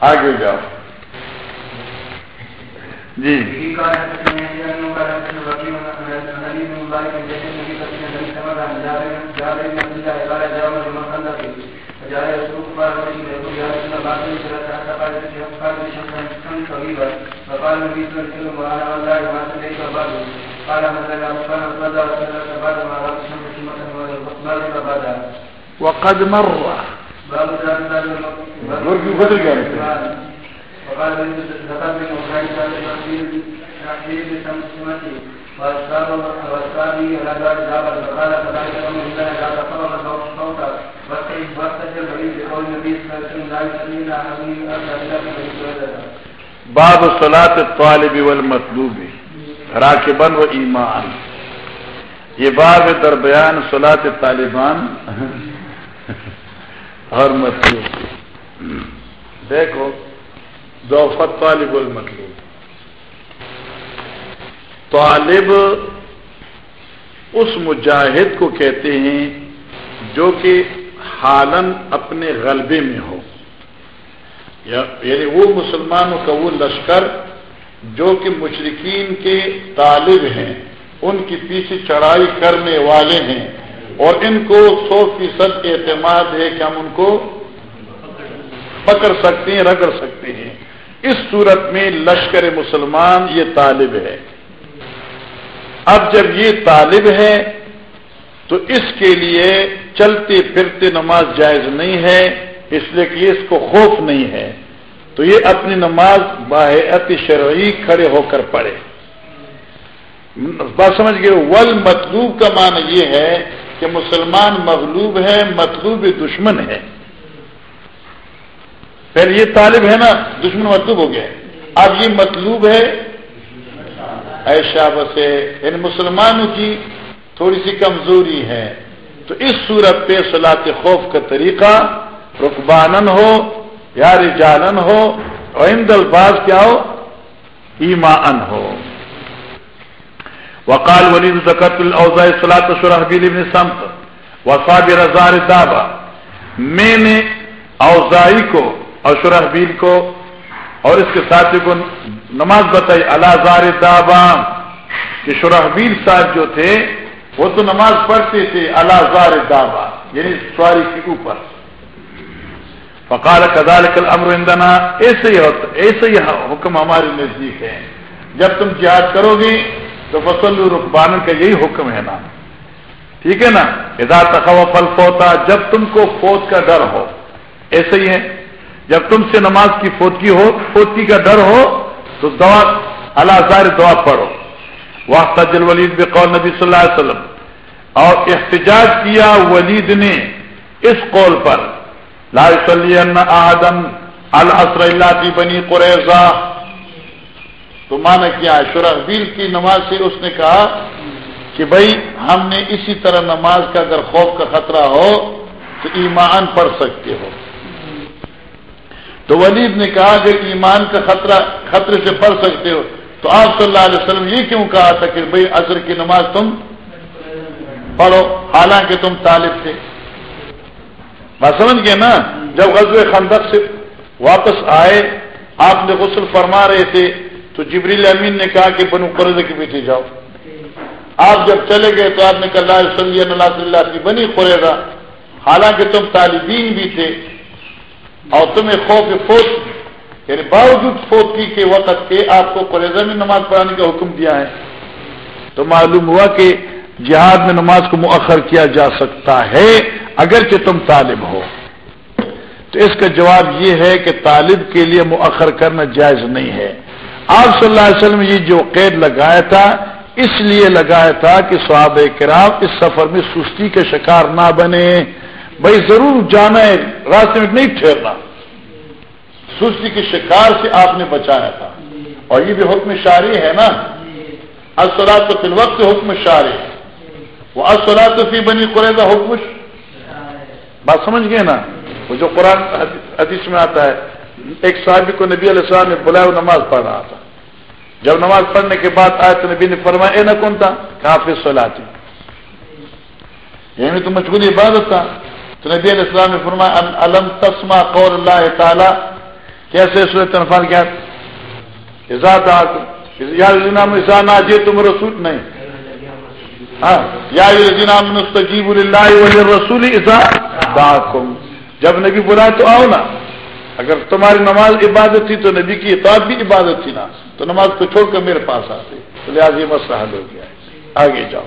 آگے جاؤ۔ جی۔ وقد مر۔ بدل گیا وقال على ذلك فقال فذلك امر الله لا تقرب واستجب بقول النبي صلى الله عليه وسلم لا باب صلاة الطالب والمطلوب. راکبن و ایمان یہ باب در بیان صلاة طالبان اور مطلوب. دیکھو ضوفت طالب المطلوب. طالب اس مجاہد کو کہتے ہیں جو کہ حالن اپنے غلبے میں ہو. یعنی وہ مسلمانوں کا وہ لشکر جو کہ مشرقین کے طالب ہیں، ان کی پیچھے چڑھائی کرنے والے ہیں اور ان کو سو فیصد اعتماد ہے کہ ہم ان کو پکڑ سکتے ہیں، رگڑ سکتے ہیں۔ اس صورت میں لشکر مسلمان یہ طالب ہے۔ اب جب یہ طالب ہے، تو اس کے لیے چلتے پھرتے نماز جائز نہیں ہے، اس لیے کہ اس کو خوف نہیں ہے۔ تو یہ اپنی نماز باحت شرعی کھڑے ہو کر پڑھے۔ بات سمجھ گئے؟ ول مطلوب کا معنی یہ ہے کہ مسلمان مغلوب ہے، مطلوب دشمن ہے۔ پھر یہ طالب ہے نا، دشمن مطلوب ہو گیا اب یہ مطلوب ہے ایشا بسے ان یعنی مسلمانوں کی تھوڑی سی کمزوری ہے۔ تو اس صورت پہ سلاط خوف کا طریقہ رقبان ہو یا رجالن ہو، اور ان الفاظ کیا ہو؟ ایمان ہو۔ وقال ولید زکت الاوزا صلاح شرحبیل ابن سمت وصاب رضار دابا۔ میں نے اوزائی کو اور شرحبیل کو اور اس کے ساتھی کو نماز بتائی اللہ زار دابا. کہ شرحبیل صاحب جو تھے، وہ تو نماز پڑھتے تھے اللہ زار دابا. یعنی سواری کے اوپر. فقال کدال کل امر اندنا ایسے ہی ایسے ہی حکم ہمارے نزدیک ہے۔ جب تم جہاد کرو گے، تو فصل رقبان کا یہی حکم ہے نا۔ ٹھیک ہے نا؟ ادا تخوف الفوتا جب تم کو فوت کا ڈر ہو، ایسے ہی ہے۔ جب تم سے نماز کی فوتگی ہو، فوتگی کا ڈر ہو، تو دعا، اللہ دعا پڑھو۔ واہ تجل ولید بقول نبی صلی اللہ علیہ وسلم۔ اور احتجاج کیا ولید نے اس قول پر۔ لا صلی آدم الاسر اللہ کی بنی قریضہ تو مانا کیا شرحبیل کی نماز سے اس نے کہا کہ بھائی، ہم نے اسی طرح نماز کا اگر خوف کا خطرہ ہو، تو ایمان پڑھ سکتے ہو۔ تو ولید نے کہا کہ ایمان کا خطرہ خطرے سے پڑھ سکتے ہو، تو آپ صلی اللہ علیہ وسلم یہ کیوں کہا تھا کہ بھائی عصر کی نماز تم پڑھو، حالانکہ تم طالب تھے۔ بات سمجھ گئے نا؟ جب غزل خندق سے واپس آئے، آپ نے غسل فرما رہے تھے، تو جبریل امین نے کہا کہ بنو قرضے کے پیچھے جاؤ۔ آپ جب چلے گئے تو آپ نے کہا اللہ صلی اللہ اللہ کی بنی قریضہ حالانکہ تم طالبین بھی تھے۔ اور تمہیں خوف فوت یعنی باوجود فوتی کے وقت کے آپ کو قریضہ میں نماز پڑھانے کا حکم دیا ہے۔ تو معلوم ہوا کہ جہاد میں نماز کو مؤخر کیا جا سکتا ہے اگرچہ تم طالب ہو۔ تو اس کا جواب یہ ہے کہ طالب کے لیے مؤخر کرنا جائز نہیں ہے۔ آپ صلی اللہ علیہ وسلم یہ جو قید لگایا تھا، اس لیے لگایا تھا کہ صحابہ کرام اس سفر میں سستی کا شکار نہ بنے۔ بھائی ضرور جانا ہے، راستے میں نہیں ٹھہرنا۔ سستی کے شکار سے آپ نے بچایا تھا۔ اور یہ بھی حکم شاری ہے نا۔ اصلاح تو فی الوقت حکم شاری وہ اصلاح تو فی بنی قریضہ حکم بات سمجھ گئے نا؟ وہ جو قرآن حدیث میں آتا ہے، ایک صاحب کو نبی علیہ السلام نے بلایا، وہ نماز پڑھ رہا تھا۔ جب نماز پڑھنے کے بعد آئے تو نبی نے فرمایا، اے نہ کون تھا؟ کافی سلاتی یعنی تو مشغول عبادت تھا۔ تو نبی علیہ السلام نے فرمایا علم تسما قول اللہ تعالی؟ کیسے صورت انفال کیا نام نہ جی تم رسول نہیں. ہاں یا نام مستجیب اللہ رسول جب نبی بلا تو آؤ نا۔ اگر تمہاری نماز عبادت تھی تو نبی کی اطاعت بھی عبادت تھی نا۔ تو نماز کو چھوڑ کر میرے پاس آتے۔ تو لہٰذا یہ مسئلہ حل ہو گیا آگے جاؤ۔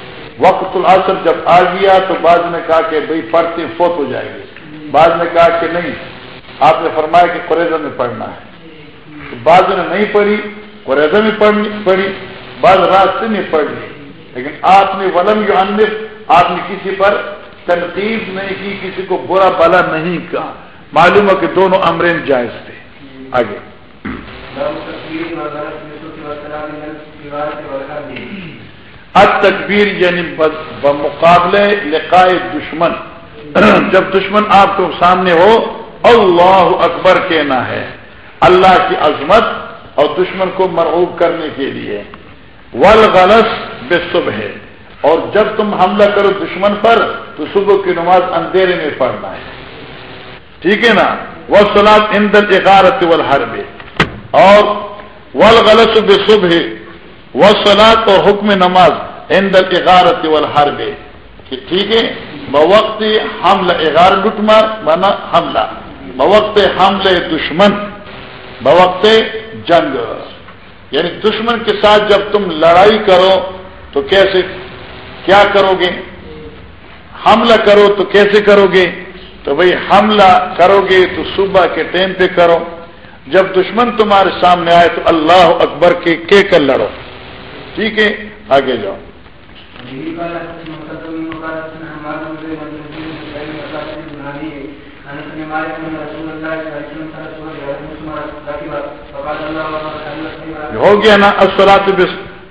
وقت العصر جب آ گیا تو بعض نے کہا کہ بھائی پڑھتے فوت ہو جائے گی بعض نے کہا کہ نہیں، آپ نے فرمایا کہ قریضہ میں پڑھنا ہے۔ بعض نے نہیں پڑھی، قریضہ میں پڑھنی پڑھی، بعض راستے میں پڑھ لی لیکن آپ نے ولم یو آپ نے کسی پر تنقید نہیں کی، کسی کو برا بلا نہیں کہا۔ معلوم ہے کہ دونوں امرین جائز تھے۔ آگے۔ اب تکبیر یعنی بمقابلے لقائے دشمن۔ [clears throat] جب دشمن آپ کو سامنے ہو، اللہ اکبر کہنا ہے۔ اللہ کی عظمت اور دشمن کو مرعوب کرنے کے لیے۔ ول غلط بے صبح ہے اور جب تم حملہ کرو دشمن پر، تو صبح کی نماز اندھیرے میں پڑھنا ہے۔ ٹھیک ہے نا؟ وہ سلاد اندر اغارت ول اور ول غلط بے صبح وہ سلاد اور حکم نماز اندر اغارت ول بے ٹھیک ہے؟ بوقت حملہ اغار لٹمار بنا حملہ. بوقت حملے دشمن. بوقت جنگ. یعنی دشمن کے ساتھ جب تم لڑائی کرو تو کیسے؟ کیا کرو گے؟ حملہ کرو تو کیسے کرو گے؟ تو بھائی حملہ کرو گے تو صبح کے ٹائم پہ کرو۔ جب دشمن تمہارے سامنے آئے تو اللہ اکبر کے کے کر لڑو۔ ٹھیک ہے، آگے جاؤ۔ ہو گیا نا اصلاح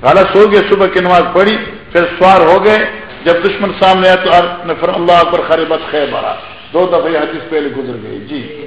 غلط ہو گیا صبح کی نماز پڑھی، پھر سوار ہو گئے۔ جب دشمن سامنے آیا تو نفر اللہ پر خیر بت خیر بھرا۔ دو دفعہ حدیث پہلے گزر گئی۔ جی۔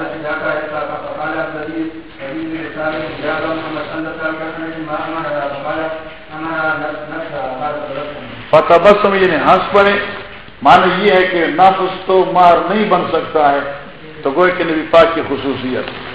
فتح بس یعنی ہنس پڑے۔ مان یہ ہے کہ نفس تو مار نہیں بن سکتا ہے۔ تو گوئے کے نبی پاک کی خصوصیت۔